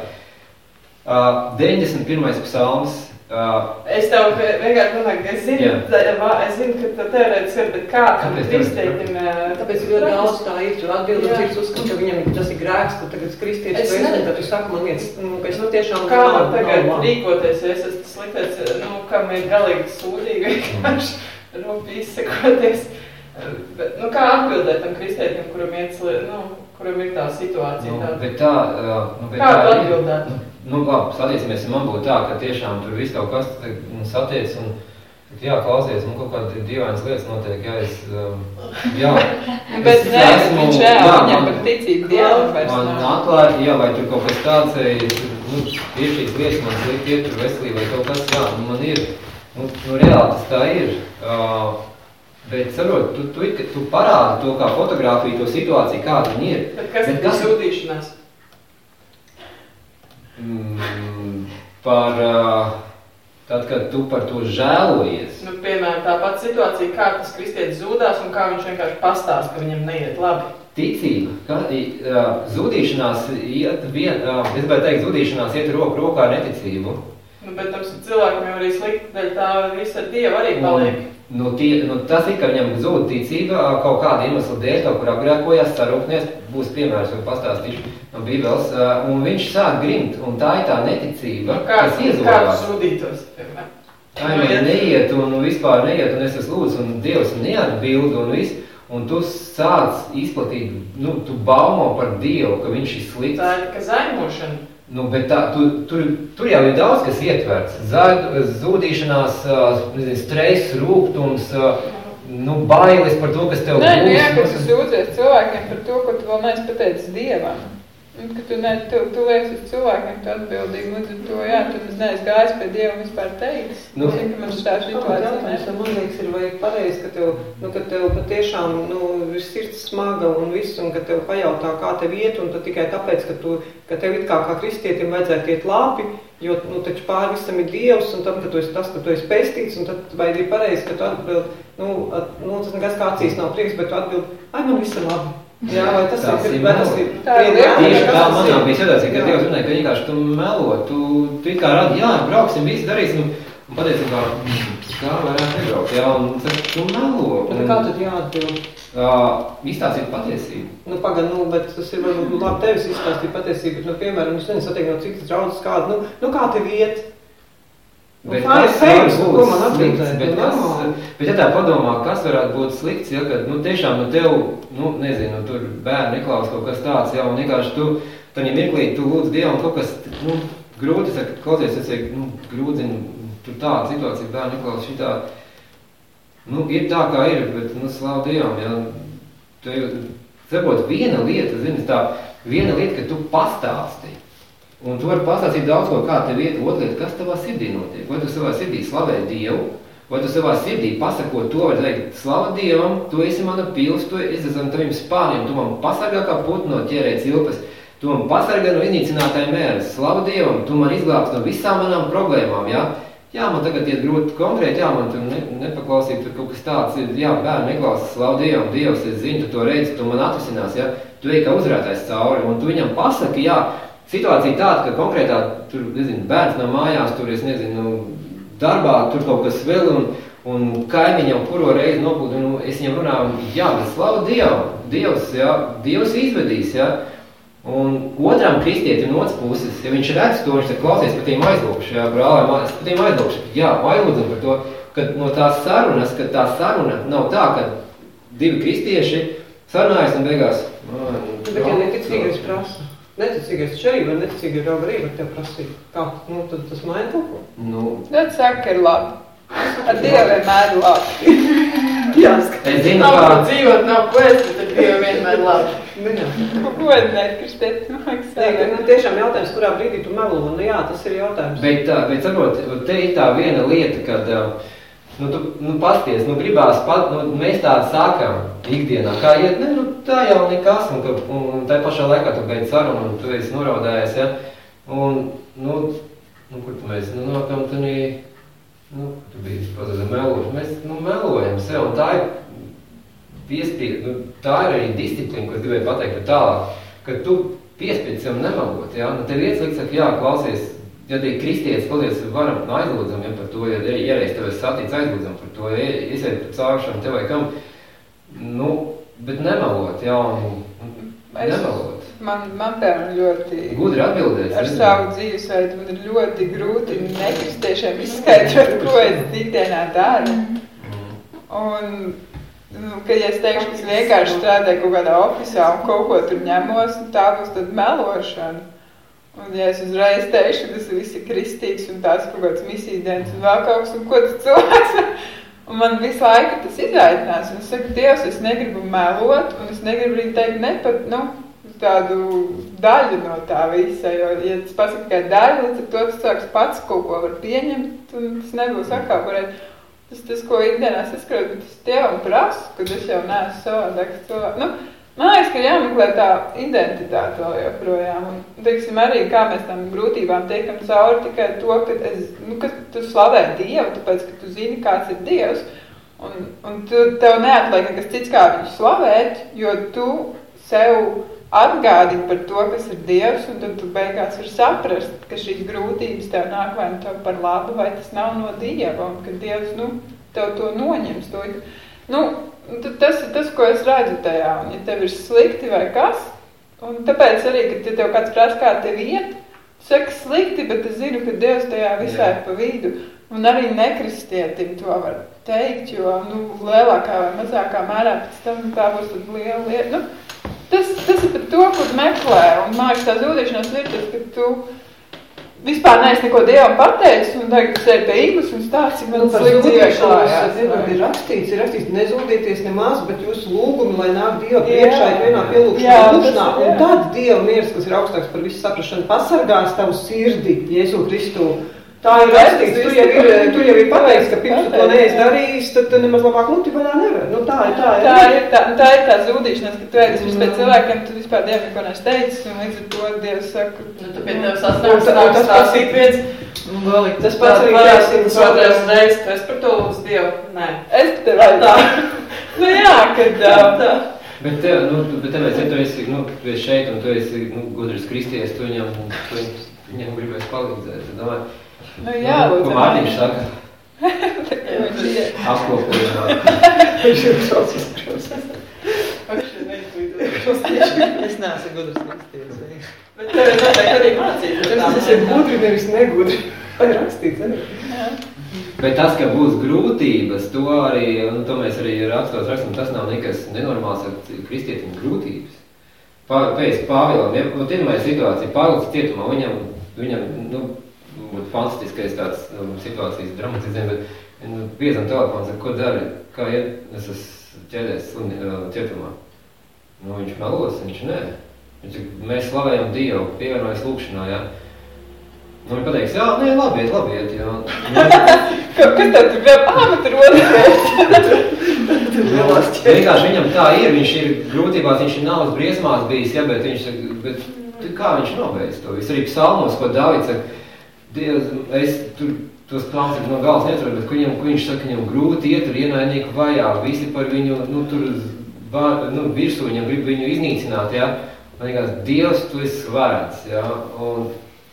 Uh, 91. psalms Uh, es tev vienkārši domāju, ka es zinu, tā, es zinu ka tev teorētiski ir, bet kā tam kristietim... Tāpēc ļoti daudz tā ir, atbildi, un cits uzskata, ka viņam tas ir grēks, ka tagad kristietis es nezinu, tad tu saka, man liekas, nu, ka es nu tiešām... Kā man tagad rīkoties, ja es esmu sliktais, nu, kam ir galīgi sūdīgi vienkārši rūpīgi izsakoties. Bet, nu, kā atbildēt tam kristietim, kuram, iet, nu, kuram ir tā situācija? Nu, tāda? bet tā, nu, bet kā tā atbildēt? Ir, nu, labi, sadīsimies, ja man būtu tā, ka tiešām tur viss kaut kas satiec un, jā, klausies, man kaut kāda dīvainas lietas notiek, jā, es, um, jā. Bet nē, esmu, viņš jā, jā viņam par ticību dievam vairs Man atklāja, jā, vai tur kaut kas tāds, nu, ir šīs lietas, man slikt iet tur veselība vai kaut kas, jā, nu, man ir, nu, nu reāli tas tā ir. Uh, Bet, saprot, tu, tu, tu parādi to kā fotografiju, to situāciju, kāda viņa ir. Bet kas ir sūdīšanās? Mm, par, tad, kad tu par to žēlojies. Nu, piemēram, tā pati situācija, kā tas kristietis zūdās un kā viņš vienkārši pastāst, ka viņam neiet labi. Ticība, ka uh, zudīšanās iet, vien, uh, es gribētu teikt, zudīšanās iet roku rokā ar neticību. Nu, bet tam cilvēkam jau arī slikti, dēļ tā visa Dieva arī paliek. Un, Nu, tie, nu, tas ir, ka viņam zūd ticība kaut kāda iemesla dēļ, kaut kur apgrēkojas, sarūknies, būs piemērs, ko pastāstīšu no Bībeles, un viņš sāk grimt, un tā ir tā neticība, nu, kā, kas iezūdās. Kā tu zūdītos, piemēram? Tā ir nu, neiet, un vispār neiet, un es esmu lūdzu, un Dievs neatbild, un viss, un tu sāc izplatīt, nu, tu baumo par Dievu, ka viņš ir slikts. Tā ir, ka zaimošana. Nu, bet tā, tu, tur, tur jau ir daudz kas ietverts. Zudīšanās, nezinu, stress, rūgtums, nu, bailes par to, kas tev Nē, būs. Nē, nu jā, ka tu sūdzies cilvēkiem par to, ko tu vēl neesi pateicis Dievam. Un, ka tu, ne, tu, tu liekas uz cilvēkiem, tu atbildīgi, līdz ar to, jā, tu neesi gājis pie Dieva un vispār teicis. Nu, Zin, ka man šitā situācija ne. Man liekas, ir vajag pareizi, ka tev, nu, ka tev patiešām, nu, ir sirds smaga un viss, un ka tev pajautā, kā tev iet, un tad tikai tāpēc, ka tu, ka tev it kā kā kristietim vajadzētu iet labi, jo, nu, taču pār visam ir Dievs, un tad, ka tu esi tas, ka tu esi pestīts, un tad vai ir pareizi, ka tu atbild, nu, at, nu tas nekas kā acīs nav prieks, bet tu atbild, ai, man viss ir labi. Jā, vai tas tas ir, ir tā ir tieši tā manā bija situācija, ka Dievs runāja, ka vienkārši tu melo, tu, tu kā radi, jā, brauksim, visi darīsim, un patiesībā, kā varētu nebraukt, jā, un tad tu melo. Un, kā tad jāatbild? Uh, izstāstīt patiesību. Nu, pagaid, nu, bet tas ir varbūt labi tevis izstāstīt patiesību, bet, nu, piemēram, es nezinu, satiek no citas draudzes kādu, nu, nu, kā tev iet? Bet nu, tas var būt būt man slikts, bet, kas, bet ja tā padomā, kas varētu būt slikts, ja, kad, nu, tiešām, nu, tev, nu, nezinu, tur bērni neklaus kaut kas tāds, ja, un vienkārši tu, tad, ja mirklī, tu lūdz Dievu, kaut kas, nu, grūti, saka, klausies, es teiktu, nu, grūdzinu, tur tāda situācija, bērni neklaus šitā, nu, ir tā, kā ir, bet, nu, slāv Dievam, ja, tu, sapot, viena lieta, zini, tā, viena lieta, ka tu pastāsti, Un tu vari pastāstīt daudz ko, kā tev iet, otra lieta, kas tavā sirdī notiek. Vai tu savā sirdī slavē Dievu, vai tu savā sirdī pasakot to, var teikt, slava Dievam, tu esi mana pils, tu esi zem taviem spārniem, tu man pasargā kā putu no ķērē cilpas, tu man pasargā no iznīcinātāja mēras, slava Dievam, tu man izglābs no visām manām problēmām, jā? Jā, man tagad iet grūti konkrēti, jā, man tur ne, nepaklausīt, tur kaut kas tāds ir, jā, bērni neklausās, slavu Dievam, Dievs, es zinu, tu to redzi, tu man atrisinās, jā, tu ej kā uzrētājs cauri, un tu viņam pasaki, jā, Situācija tāda, ka konkrētā tur, nezinu, bērns nav mājās, tur, es nezinu, darbā, tur kaut kas vēl, un, un kaimiņi jau kuro reizi nopūta, un es viņam runāju, jā, bet slavu Dievu, Dievs, jā, Dievs izvedīs, jā. Un otram kristietim no otras puses, ja viņš redz to, viņš tad klausies par tiem aizlūkšu, jā, brālēm, par tiem aizlūkšu, jā, aizlūdzam par to, ka no tās sarunas, ka tā saruna nav tā, ka divi kristieši sarunājas un beigās. Bet, ja neticīgais prasa, neticīgais arī var neticīgai jau var arī var tev prasīt. Kā? Nu, tad tas maina kaut ko. Nu, Tad saka, ka ir labi. Ar Dievu vienmēr labi. Jā, es zinu, Nav kā, ko dzīvot, nav bet ar Dievu vienmēr labi. Ko nē, kristēt, man liekas, Nē, ka, nu, tiešām jautājums, kurā brīdī tu melo, nu jā, tas ir jautājums. bet, bet saprot, te ir tā viena lieta, kad, uh, nu, tu, nu, pasties, nu, gribās, pat, nu, mēs tā sakam ikdienā, kā iet, ne, nu, tā jau nekas, un, ka, un, un tā pašā laikā tu beidz sarunu, un tu esi noraudājies, ja, un, nu, nu, kur tu mēs, nu, nokam, tu nī, nu, tu biji, pazudzi, meloši, mēs, nu, melojam sev, un tā ir piespied, nu, tā ir arī disciplīna, ko es gribēju pateikt par tālāk, ka tu piespied sev nemelot, ja, nu, tev viens liks, saka, jā, klausies, ja tie kristietis, paldies, varam aizlūdzam, ja par to, ja, ja reiz tev esi satīts aizlūdzam par to, ja iesiet par cauršanu tev vai kam, nu, bet nemelot, jā, un, un Es- nemelot. Man, man piemēram, ļoti Gudri atbildēt. ar savu dzīvesveidu man ir ļoti grūti nekristiešiem izskaidrot, ko es ikdienā daru. Un, nu, kad es teikšu, ka es vienkārši strādāju kaut kādā oficiālā un kaut ko tur ņemos, tā būs tad melošana. Un, ja es uzreiz teikšu, tas viss ir kristīgs un tās kaut kāds misijas un vēl kaut kas, un ko tas cilvēks. Un man visu laiku tas izaicinās. Es saku, Dievs, es negribu melot, un es negribu arī teikt ne pat, nu, tādu daļu no tā visa. Jo, ja tas pasaka tikai daļu, ar to tas cilvēks pats kaut ko var pieņemt, un tas nebūs pareizi. Tas, tas, ko ikdienā saskatu, bet tas Dievam prasa, kad es jau neesmu savādāks cilvēks. Nu, man liekas, ka jāmeklē tā identitāte vēl joprojām. Un, teiksim, arī kā mēs tam grūtībām tiekam cauri tikai to, ka, es, nu, ka tu slavē Dievu, tāpēc, ka tu zini, kāds ir Dievs. Un, un tu, tev neatliek nekas cits, kā viņu slavēt, jo tu sev atgādini par to, kas ir Dievs, un tad tu beigās vari saprast, ka šīs grūtības tev nāk vai nu tev par labu, vai tas nav no Dieva, un ka Dievs, nu, tev to noņems. To, nu, tas ir tas, ko es redzu tajā, un ja tev ir slikti vai kas, un tāpēc arī, kad ja tev kāds prasa, kā tev iet, tu saki slikti, bet es zinu, ka Dievs tajā visā ir pa vidu, un arī nekristietim to var teikt, jo, nu, lielākā vai mazākā mērā pēc tam tā būs liela lieta. Nu, Tas, tas ir par to, kur meklē. Un tā zudīšanās ir tas, ka tu vispār neesi neko Dievam pateicis, un tagad tu sēdi pie īgus un stāsti, cik man Nu, par slikti zudīšanos, klājās. zinu, ir rakstīts, ir rakstīts, nezudieties nemaz, bet jūsu lūgumi, lai nāk Dieva Jā. priekšā, ir vienā Jā, pielūgšanā tas- lūkšanā, un jā. tad Dieva miers, kas ir augstāks par visu saprašanu, pasargās tavu sirdi, Jēzu Kristu. Tā ir tas tur jau ir ir, tur jau ir pateikts, ka pirms tu to neesi darījis, tad nemaz labāk luti vaļā nevar. Nu tā ir, tā ir. Tā ir tā, tā, ir tā zudīšanās, ka tu ēdis pie cilvēkiem, tu vispār Dievam neko neesi teicis, un līdz ar to Dievs saka, Nu, tu pie tevis sastāvs un nāk tas stāstīt viens. Un vēl ik Tas pats jāsina otrais otrais reizes, tu esi par to lūdzu Dievu. Nē. es tev tā. nu jā, kad uh, Tā. Bet, te, nu, bet tāpēc, ja tu esi, nu, tu esi šeit un tu esi, nu, gudrs kristietis, tu viņam, tu viņam gribēs palīdzēt. Domāju, nu jā, nu, ko Mārtiņš saka, Viņš ir. apkopojumā. Viņš ir saucis. Es neesmu gudrs kristietis. Bet tev ir noteikti arī mācīties. Tas ir gudri, nevis negudri. Tā ir rakstīts arī. Bet tas, ka būs grūtības, to arī, un to mēs arī rakstos rakstam, tas nav nekas nenormāls ar kristietim grūtības. Pēc Pāvilam, ja, nu, iedomājies situāciju, Pāvils cietumā, viņam, viņam, nu, būtu fantastiskais tāds nu, situācijas dramatizējums, bet nu, piezam telefons, ko dari, kā iet, es esmu ā, cietumā. Nu, viņš melos, viņš nē. Viņš, mēs slavējam Dievu, pievienojas lūkšanā, ja. Nu, viņš pateiks, jā, nē, labi iet, labi iet, jā. Nu, Kas tev tur bija pamata rodas? Vienkārši viņam tā ir, viņš ir grūtībās, viņš ir nāves briesmās bijis, ja, bet viņš bet tu- kā viņš nobeidz to visu? Arī psalmos, ko Davids saka, Dievs, es tur tos psalmus no galas neatceros, bet viņam, ko viņš saka, viņam grūti iet, tur ienaidnieku vajā, visi par viņu, nu, tur, nu, virsū viņam grib viņu iznīcināt, ja. Man liekas, Dievs, tu esi svarēts, ja, un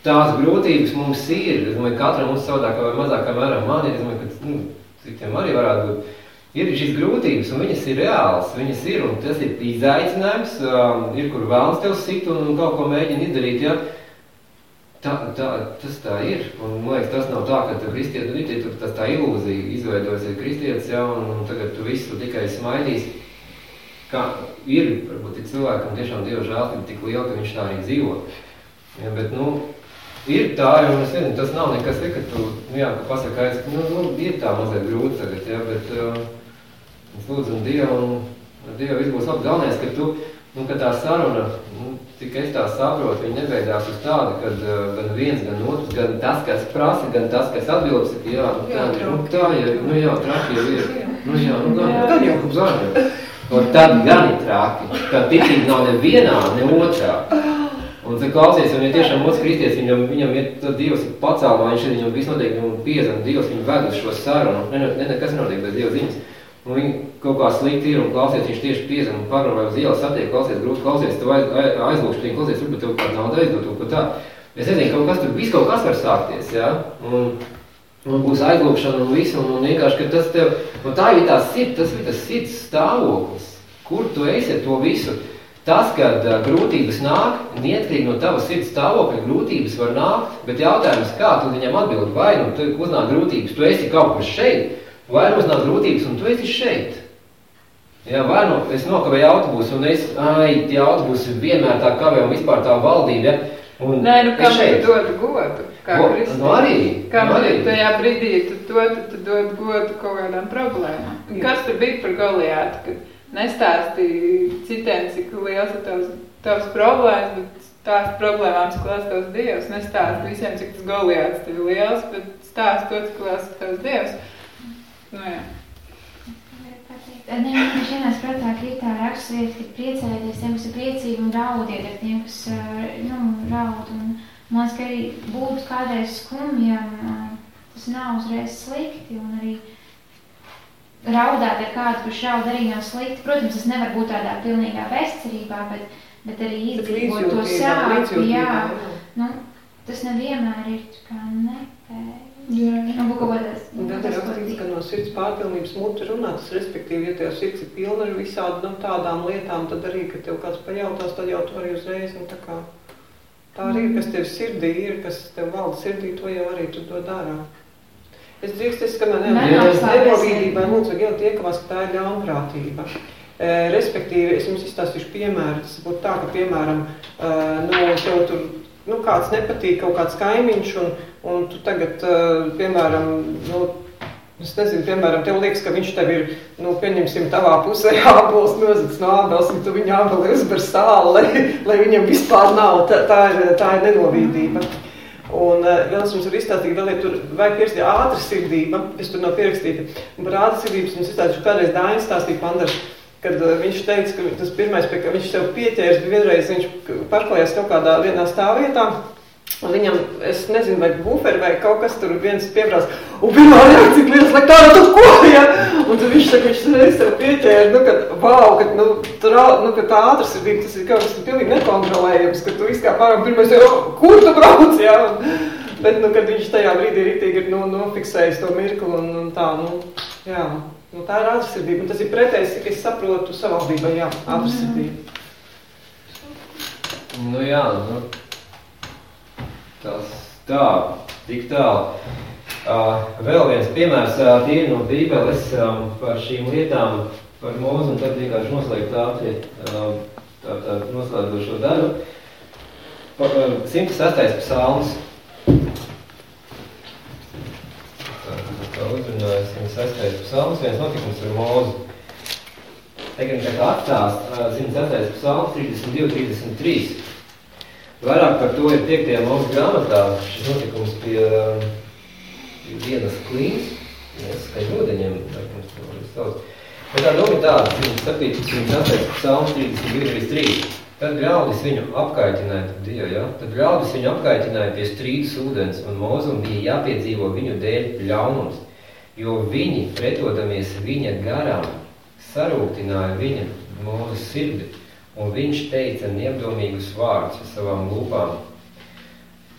tās grūtības mums ir, es domāju, katram mums savādākā vai mazākā mērā man ir, es domāju, ka, nu, citiem arī varētu būt, ir šīs grūtības, un viņas ir reālas, viņas ir, un tas ir izaicinājums, um, ir, kur vēlams tev sit un, un kaut ko mēģina izdarīt, ja? Tā, tā, tas tā ir, un man liekas, tas nav tā, ka tu kristieti, nu, tur tas tā ilūzija izveidojas, ir kristietis, ja, un, un tagad tu visu tikai smaidīsi. kā ir, varbūt ir cilvēkam tiešām Dieva žēltība tik liela, ka viņš tā arī dzīvo. Ja, bet, nu, ir tā, un es nezinu, tas nav nekas, ka tu, nu jā, ka pasaka, aiz, nu, nu, ir tā mazliet grūti tagad, ja, bet uh, es lūdzu un Dievu, un Dievu viss būs labi. Galvenais, ka tu, nu, ka tā saruna, nu, cik es tā saprotu, viņa nebeidzās uz tādu, kad uh, gan viens, gan otrs, gan tas, kas prasa, gan tas, kas atbild, saka, jā, nu, tā, nu, tā, ja, nu, jā, traki jau ir. Nu, jā, nu, gan, gan jau, gan jau. Un tad gan ir traki, ka ticība nav nevienā, ne otrā. Un tad klausies, un ja tiešām mūsu kristietis, viņam, viņam ir Dievs pacēlā, viņš ir viņam noteikti viņam piezem, Dievs viņu ved uz šo sarunu, ne, ne, nekas nenotiek bez Dieva ziņas. Un viņi kaut kā slikti ir un klausies, viņš tieši piezem un parunā vai uz ielas satiek, klausies, grūti klausies, tev aiz, aiz, aizlūkš, viņu klausies, varbūt tev kāda nauda aizdot, kaut tā. Es nezinu, kaut kas tur, viss kaut kas var sākties, jā. Un, un būs aizlūkšana un viss, un, un vienkārši, ka tas tev, un tā ir tā sirds, tas ir tas sirds stāvoklis, kur tu esi to visu. Tas, kad uh, grūtības nāk, neatkarīgi no tava sirds stāvokļa, grūtības var nākt, bet jautājums, kā tu viņam atbildi, vai nu tu uznāk grūtības, tu esi kaut kur šeit, vai nu uznāk grūtības, un tu esi šeit. Jā, vai nu es nokavēju autobusu, un es, ai, tie autobusi vienmēr tā kavē, un vispār tā valdība, ja? Un Nē, nu kam tu šeit. dod godu? Kā Go- Kristus? nu arī, Kam nu arī. tajā brīdī tu dod, tu dod godu kaut kādām problēmām? Jā. Kas tur bija par Goliātu? Kad nestāstīja citiem, cik liels ir tavs, tavs problēmas, bet stāst problēmām, tavs dievs. Nestāst visiem, cik tas Goliāts tev liels, bet stāst to, cik liels ir tavs dievs. Nu, jā. Nē, man vienās prātā ka ir tā raksturvieta, ka priecājieties tiem, kas ir priecīgi un raudiet ar tiem, kas nu, raud. Un, man liekas, ka arī būt kādreiz skumjam, tas nav uzreiz slikti. Un arī raudāt ar kādu, kurš raud arī nav slikti. Protams, tas nevar būt tādā pilnīgā bezcerībā, bet, bet arī izdzīvot to sāpju. Jā, nu, tas nevienmēr ir kā nepēj. Jā. Ir rakstīts, ka no sirds pārpilnības mute runāts, respektīvi, ja tev sirds ir pilna ar visādi nu, tādām lietām, tad arī, kad tev kāds pajautās, tad jau tu arī uzreiz, nu tā kā, tā arī ir, kas tev sirdī ir, kas tev valda sirdī, to jau arī tu dod ārā. Es drīkst, es skamēr Man nenovīdībai lūdzu, jau tiekavās, ka tā ir ļaunprātība. E, respektīvi, es jums izstāstīšu piemēru, tas būtu tā, ka, piemēram, e, nu, tev tur, nu, kāds nepatīk, kaut kāds kaimiņš, un, un tu tagad, uh, piemēram, nu, es nezinu, piemēram, tev liekas, ka viņš tev ir, nu, pieņemsim, tavā pusē ābols nozits no ābels, un tu viņa ābeli uzber sāli, lai, lai viņam vispār nav, tā, tā, ir, tā ir nenovīdība. Un uh, vēl es jums varu izstāstīt, vēl ir tur, vajag pierakstīt ātra sirdība, es tur nav pierakstīta, par ātras sirdības jums izstāstīšu, kādreiz Dainis stāstīja Pandars, kad uh, viņš teica, ka tas pirmais, pie kā viņš sev pieķērs, bija vienreiz viņš parklājās kaut kādā vienā stāvvietā, Un viņam, es nezinu, vai buferi vai kaut kas tur viens pieprasa. Un pirmā reakcija bija, lai tā tas ko, ja? Un tad viņš saka, viņš reiz sev pieķēra, nu, ka, wow, ka, nu, tur, nu, ka tā ātrasirdība, tas ir kaut kas pilnīgi nekontrolējams, ka tu viskā pārām pirmais, jau, kur tu brauc, ja? Un, bet, nu, kad viņš tajā brīdī rītīgi ir, nu, nofiksējis to mirkli un, un tā, nu, jā. Nu, tā ir ātrasirdība, un tas ir pretējs, cik es saprotu savaldībai, jā, ātrasirdība. Nu jā, nu, tas tā, tik tālu. Uh, vēl viens piemērs uh, tīri no Bībeles um, par šīm lietām, par mūzu, un tad vienkārši noslēgt ātri um, tā, tā noslēdzošo daļu. Pa, um, 106. psalms. Tā, tā uzrunāja 106. psalms, viens notikums ar mūzu. Tagad tā kā atstāst uh, 106. psalms 32, 33. Vairāk par to ir 5. mūsu grāmatā. Šis notikums pie, vienas klīnas, vienas skaļu ūdeņiem, laikam sauc. Bet tā doma ir tāda, 107. psalms 32, 33. Tad ļaudis viņu apkaitināja, tad Dievu, ja? Tad ļaudis viņu apkaitināja pie strīdus ūdens, un mūzum bija jāpiedzīvo viņu dēļ ļaunums, jo viņi, pretodamies viņa garām, sarūktināja viņa mūsu sirdi, un viņš teica neapdomīgus vārdus ar savām lūpām.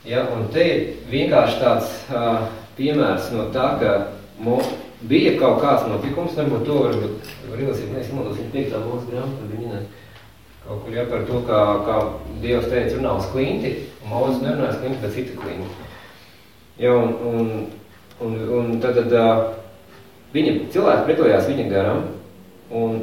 Ja, un te ir vienkārši tāds uh, piemērs no tā, ka mums bija kaut kāds notikums, varbūt to varbūt var ilasīt, mēs iemalosim piektā mūsu grāmatā, viņa minē kaut kur, ja, par to, kā, kā Dievs teica, runā uz klinti, un Mūzes nerunāja uz klinti, bet cita klinti. Ja, un, un, un, un tad, tad uh, viņa cilvēki pretojās viņa garam, un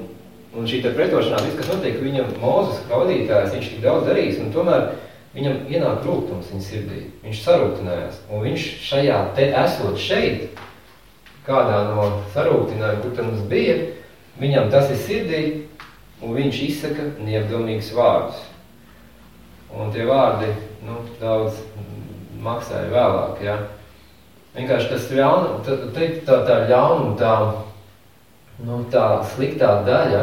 un šī pretošanās, viss, kas notiek, viņam Mūzes klaudītājs, viņš tik daudz darīs, un tomēr viņam ienāk rūgtums viņa sirdī. Viņš sarūktinājās, un viņš šajā te esot šeit, kādā no sarūktinājuma, kur tam mums bija, viņam tas ir sirdī, un viņš izsaka neapdomīgus vārdus. Un tie vārdi, nu, daudz maksāja vēlāk, ja. Vienkārši tas ļaun, tā, tā, tā ļaunuma, tā, nu, tā sliktā daļa,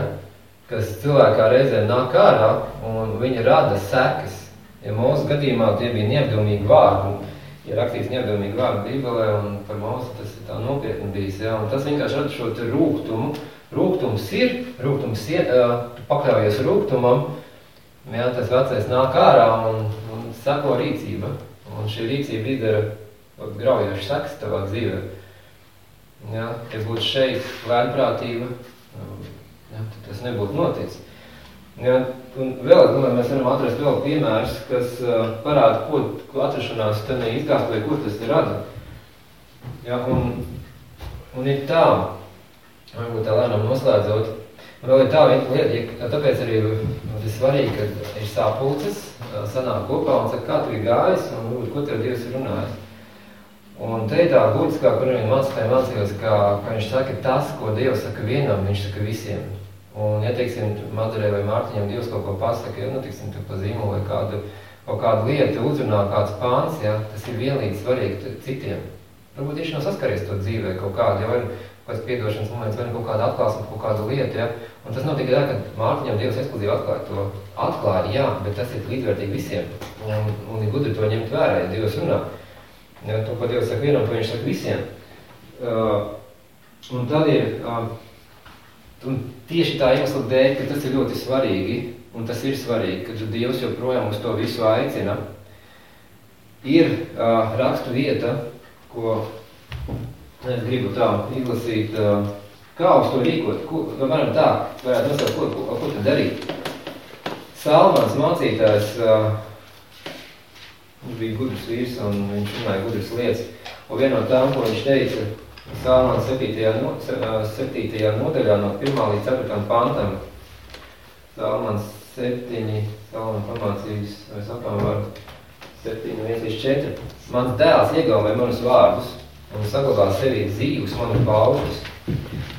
kas cilvēkā reizē nāk ārā, un viņa rada sekas. Ja mūsu gadījumā tie bija neapdomīgi vārdi, un ja rakstīts neapdomīgi vārdi Bībelē, un par mūsu tas ir tā nopietni bijis, ja, un tas vienkārši rada šo te rūgtumu. Rūgtums ir, rūgtums ir, uh, pakļaujies rūgtumam, jā, tas vecais nāk ārā un, un sako rīcība. Un šī rīcība izdara graujoši saks tavā dzīvē. Ja, ja būtu šeit lēnprātība, ja, tad tas nebūtu noticis. Ja, un vēl, domāju, mēs varam atrast vēl piemērus, kas uh, parāda, ko, ko atrašanās tad neizgāstē, kur tas ir rada. Ja, un, un ir tā, varbūt tā lēnām noslēdzot, vēl ir tā lieta, ja, tāpēc arī ir svarīgi, ka ir sāpulces, sanāk kopā un saka, kā tu ir gājis un ko tev Dievs ir runājis. Un te ir tā būtiskā, kur viņa mācītāja mācījās, ka, ka viņš saka, tas, ko Dievs saka vienam, viņš saka visiem. Un, ja, teiksim, Madarē vai Mārtiņam Dievs kaut ko pasaka, ja, nu, teiksim, tu pa zīmolu vai kādu, kaut kādu lietu uzrunā kāds pāns, ja, tas ir vienlīdz svarīgi citiem. Varbūt tieši nav saskaries to dzīvē kaut kādu, ja, vai kāds piedošanas moments, vai kaut kāda atklāsme, kaut kādu lietu, ja. Un tas nav tikai tā, ka Mārtiņam Dievs ekskluzīvi atklāja to. Atklāja, jā, bet tas ir līdzvērtīgi visiem. Un, un ir gudri to ņemt vērā, ja Dievs runā. Ja, to, ko Dievs saka vienam, to viņš saka visiem. Uh, un tad ir, uh, un tieši tā iemesla dēļ, ka tas ir ļoti svarīgi, un tas ir svarīgi, ka Dievs joprojām uz to visu aicina, ir uh, rakstu vieta, ko Es gribu tā izlasīt, kā uz to rīkot, ko, varam tā, varētu nosaukt, ko, ko, ko tad darīt. Salmans mācītājs, viņš bija gudrs vīrs un viņš runāja gudras lietas. Un viena no tām, ko viņš teica, Salmans 7. No, 7. nodaļā no 1. līdz 4. pantam, Salmans 7, Salmans pamācījis, vai sapām var 7, 1 līdz 4. Mans dēls iegaumē manus vārdus, un saglabā sevī dzīvus manus baušļus.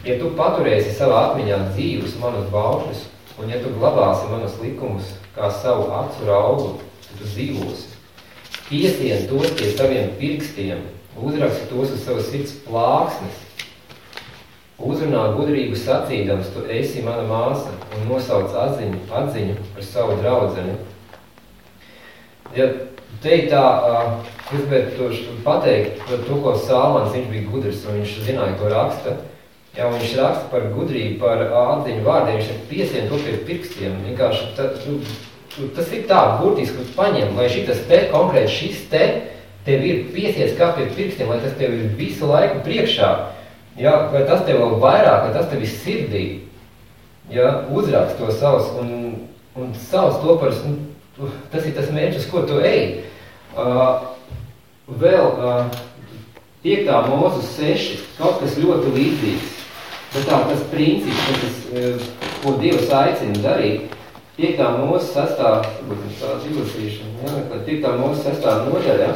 Ja tu paturēsi savā atmiņā dzīvus manus baušļus, un ja tu glabāsi manus likumus kā savu acu raugu, tad tu dzīvosi. Piesien tos pie saviem pirkstiem, uzraksti tos uz savas sirds plāksnes, uzrunā gudrību sacīdams, tu esi mana māsa, un nosauc atziņu, atziņu par savu draudzeni. Ja te ir tā, Es gribētu pateikt par to, ko Sālmans, viņš bija gudrs un viņš zināja to raksta. Ja viņš raksta par gudrību, par atziņu vārdiem, viņš ir piesien to pie pirkstiem. Vienkārši ta, tu, tu, tas ir tā, burtiski paņem, vai šitas te, konkrēti šis te, tev ir piesies kā pie pirkstiem, lai tas tev ir visu laiku priekšā. Ja, vai tas tev vēl vairāk, vai tas tev ir sirdī. Ja, uzrakst to savus un, un savus to par, nu, tas ir tas mērķis, ko tu ej. Uh, vēl uh, 5. mūzes 6, kaut kas ļoti līdzīgs. Bet tā, tas princips, tas, uh, ko Dievs aicina darīt, 5. mūzes 6. varbūt es tādu izlasīšanu, ja, 5. mūzes 6. nodaļa,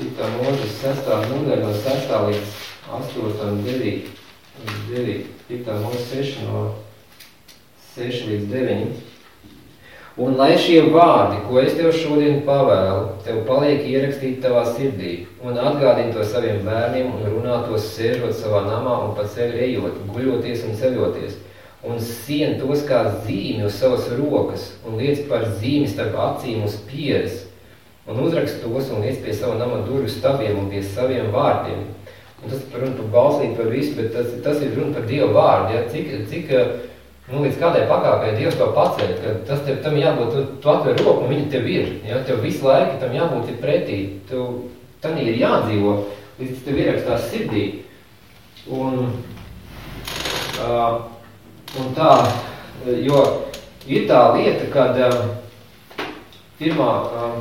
5. mūzes 6. nodaļa no 6. līdz 8. 9. 9. 5. mūzes 6 no 6 līdz 9. Un lai šie vārdi, ko es tev šodien pavēlu, tev paliek ierakstīti tavā sirdī, un atgādini to saviem bērniem, un runā tos sēžot savā namā, un pa ceļu ejot, guļoties un ceļoties, un sien tos kā zīmi uz savas rokas, un liec par zīmi starp acīm uz pieres, un uzrakst tos un liec pie sava nama durvju stabiem un pie saviem vārdiem. Un tas par runu par balsīt par visu, bet tas, tas ir runa par Dievu vārdu, ja? cik, cik Nu, līdz kādai pakāpē Dievs to paceļ, ka tas tev tam jābūt, tu, tu atver roku un viņa tev ir, ja, tev visu laiku tam jābūt ir pretī, tev tam ir jādzīvo, līdz tev ierakstās sirdī. Un, uh, un tā, jo ir tā lieta, kad uh, pirmā, uh,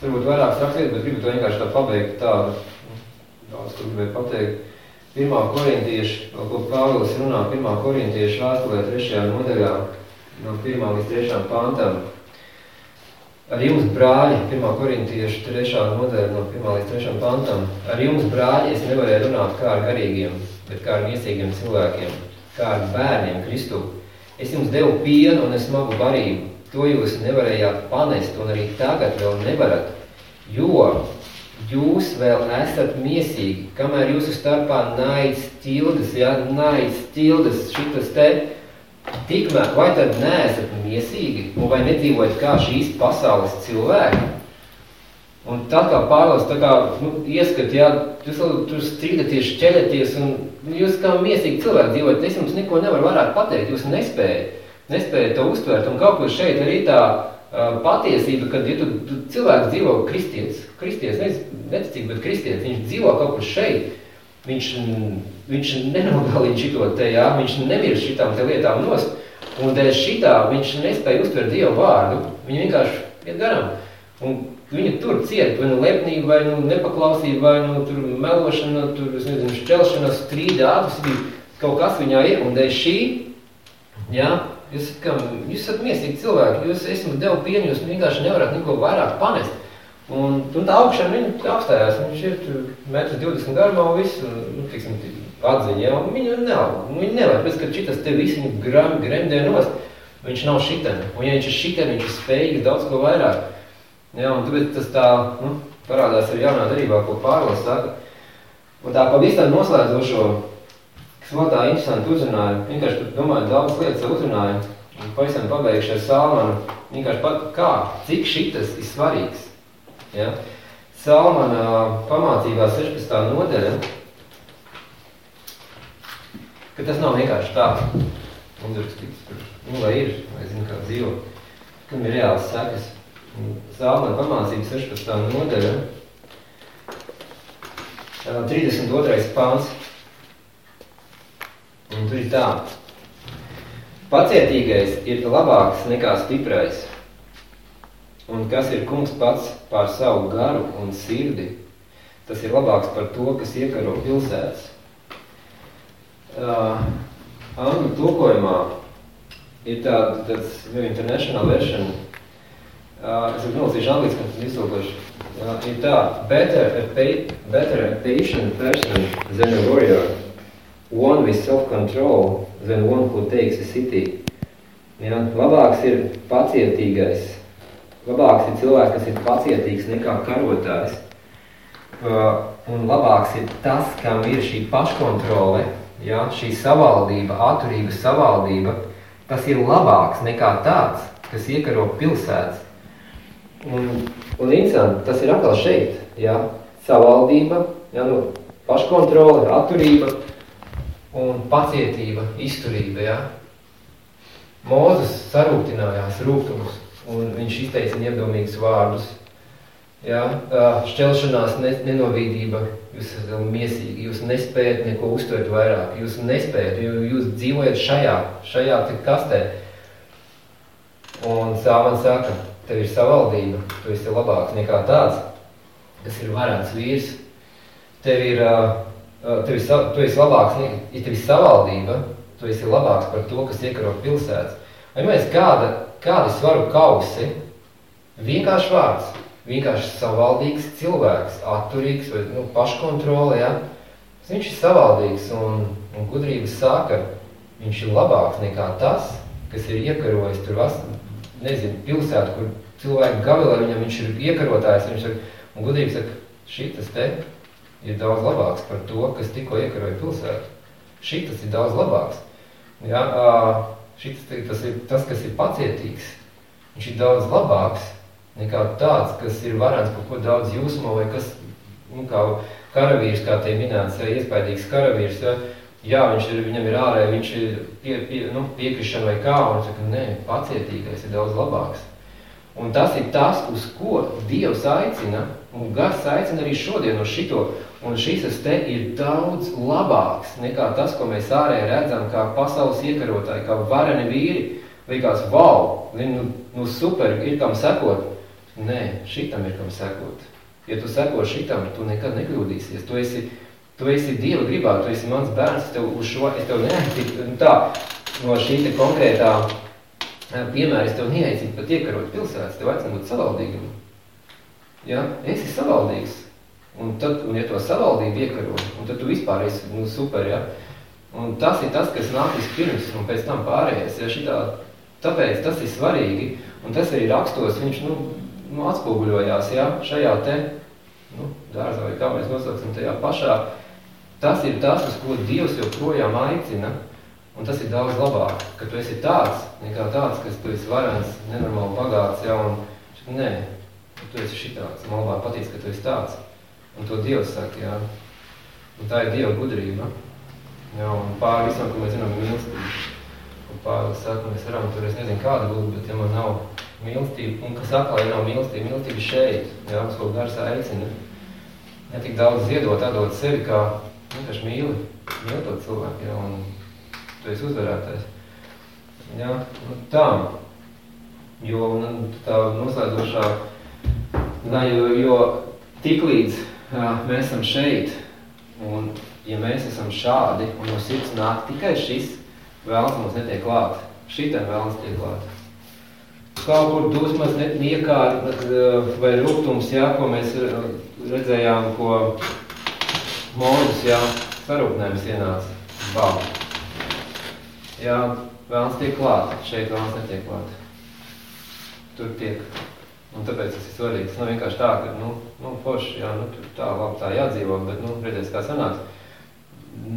varbūt vairākas rakstītas, bet gribu to vienkārši tā pabeigt tā, daudz, ko gribēju pateikt, pirmā korintieša, ko Pāvils runā, pirmā korintieša vēstulē trešajā nodaļā, no pirmā līdz trešām pantam. Ar jums, brāļi, 1. korintiešu 3. nodaļa no 1. līdz 3. pantam, ar jums, brāļi, es nevarēju runāt kā ar garīgiem, bet kā ar miesīgiem cilvēkiem, kā ar bērniem Kristu. Es jums devu pienu un smagu barību, to jūs nevarējāt panest un arī tagad vēl nevarat, jo jūs vēl esat miesīgi, kamēr jūsu starpā naids tildes, ja, naids tildes, šitas te, Tikmēr, vai tad neesat miesīgi, un vai nedzīvojat kā šīs pasaules cilvēki? Un tad kā Pāvils tā kā nu, ieskat, jā, jūs tur strīdaties, šķeļaties, un jūs kā miesīgi cilvēki dzīvojat, es jums neko nevaru vairāk pateikt, jūs nespējat, nespējat to uztvert, un kaut kur šeit arī tā uh, patiesība, kad ja tu, tu cilvēks dzīvo kristietis, kristietis, neticīgi, bet kristietis, viņš dzīvo kaut kur šeit, Viņš, viņš nenogalina šito te, jā, viņš nemirst šitām te lietām nost, un dēļ šitā viņš nespēja uztvert Dievu vārdu, viņa vienkārši iet garām. Un viņa tur ciet, vai nu lepnība, vai nu nepaklausība, vai nu tur melošana, tur, nezinu, šķelšana, strīda, ātrusība, kaut kas viņā ir, un dēļ šī, jā, jūs, kam, jūs esat miesīgi cilvēki, jūs esmu devu pienu, jūs vienkārši nevarat neko vairāk panest. Un, un tā augšana viņa apstājās, viņš ir tur metrs 20 garumā un viss, un, nu, tiksim, atziņa, ja, un viņa nav, viņa nevar, pēc, ka šitas te visi viņu gremdē nost, viņš nav šiten, un ja viņš ir šiten, viņš ir spējīgs daudz ko vairāk. Ja, un tāpēc tas tā, nu, parādās arī jaunā darībā, ko Pāvils saka. Un tā pavisam noslēdzošo, kas vēl tā interesanti uzrunāja, vienkārši tur domāju, daudz lietas uzrunāja, un pavisam pabeigšu ar Salmanu, vienkārši pat kā, cik šitas ir svarīgs. Ja? Salmana pamācībā 16. nodaļa, ka tas nav vienkārši tā, uzrakstīts nu, vai ir, vai zinu, kā dzīvo, kam ir reāls sekas. Salmana pamācība 16. nodaļa, 32. pāns, un tur ir tā. Pacietīgais ir labāks nekā stiprais, un kas ir kungs pats pār savu garu un sirdi, tas ir labāks par to, kas iekaro pilsētas. Uh, angļu tulkojumā ir tāda, tāds New International Version, es jau nolasīšu angliski, iztulkošu, uh, ir tā, better a, pa better a patient person than a warrior, one with self-control than one who takes a city. Ja, labāks ir pacietīgais, Labāks ir cilvēks, kas ir pacietīgs nekā karotājs. Uh, un labāks ir tas, kam ir šī paškontrole, ja, šī savaldība, atturība savaldība, tas ir labāks nekā tāds, kas iekaro pilsētas. Un, un interesanti, tas ir atkal šeit, ja, savaldība, ja, nu, paškontrole, atturība un pacietība, izturība, ja. Mūzes sarūktinājās rūgtumus, un viņš izteica iedomīgus vārdus. Ja? Šķelšanās, ne, nenovīdība, jūs esat miesīgi, jūs nespējat neko uztvert vairāk, jūs nespējat, jo jūs dzīvojat šajā, šajā kastē. Un Sāvans saka, tev ir savaldība, tu esi labāks nekā tāds, kas ir varants vīrs. Tev ir, tev ir, tu esi labāks, ja tev ir savaldība, tu esi labāks par to, kas iekaro pilsētas. Vai mēs kāda kādi svaru kausi, vienkārši vārds, vienkārši savaldīgs cilvēks, atturīgs vai nu, paškontrole, ja? viņš ir savaldīgs un, un gudrības saka, viņš ir labāks nekā tas, kas ir iekarojis tur, vas, nezinu, pilsētu, kur cilvēki gavilē viņam, viņš ir iekarotājs, viņš saka, un gudrības saka, šitas te ir daudz labāks par to, kas tikko iekaroja pilsētu. Šitas ir daudz labāks. Ja, uh, Šis, tas ir tas, kas ir pacietīgs. Viņš ir daudz labāks nekā tāds, kas ir varants par ko daudz jūsmo, vai kas, nu, kā karavīrs, kā tie minēts, iespaidīgs karavīrs, ja, jā, viņš ir, viņam ir ārē, viņš ir pie, pie, nu, piekrišana vai kā, un saka, nē, pacietīgais ir daudz labāks. Un tas ir tas, uz ko Dievs aicina, un gars aicina arī šodien uz šito, Un šis te ir daudz labāks nekā tas, ko mēs ārēji redzam, kā pasaules iekarotāji, kā vareni vīri. Likās, wow, nu, nu super, ir kam sekot. Nē, šitam ir kam sekot. Ja tu seko šitam, tu nekad nekļūdīsies. Tu esi, Tu esi Dieva gribā, tu esi mans bērns, tev uz šo, es tev neaicinu, nu tā, no šī te konkrētā eh, piemēra, es tev neaicinu pat iekarot pilsētas, tev aicinu būt savaldīgam. Ja? Esi savaldīgs. Un tad, un ja to savaldību iekaro, un tad tu vispār esi, nu, super, ja? Un tas ir tas, kas nāk vispirms, un pēc tam pārējais, ja šitā, tāpēc tas ir svarīgi, un tas arī rakstos, viņš, nu, nu atspoguļojās, ja, šajā te, nu, dārzā vai kā mēs nosauksim tajā pašā, tas ir tas, uz ko Dievs joprojām aicina, un tas ir daudz labāk, ka tu esi tāds, nekā tāds, kas tu esi varens, nenormāli bagāts, ja, un, nē, tu esi šitāds, man labāk patīc, ka tu esi tāds. Un to Dievs saka, jā. Un tā ir Dieva gudrība. Jā, un pāri visam, ko mēs zinām, mīlestība. Un pāri saka, mēs varam tur, es nezinu, kāda būt, bet ja man nav mīlestība, un kas atkal, ja nav mīlestība, mīlestība šeit, jā, uz ko gars aicina. Ne tik daudz ziedot, atdot sevi, kā vienkārši mīli, mīli to cilvēku, jā, un tu esi uzvarētājs. Jā, un tā. Jo, un tā noslēdzošā, nā, jo, jo tiklīdz mēs esam šeit, un ja mēs esam šādi, un no sirds nāk tikai šis, vēlns mums netiek klāt. Šitam vēlns tiek klāt. Kaut kur dusmas, niekārt vai rūgtums, jā, ko mēs redzējām, ko mūžus, jā, sarūpnējums ienāca. Bau. Jā, vēlns tiek klāt, šeit vēlns netiek klāt. Tur tiek Un tāpēc tas ir svarīgi. Tas nav vienkārši tā, ka, nu, nu forši, jā, nu, tur tā, labi, tā jādzīvo, bet, nu, redzēs, kā sanāks.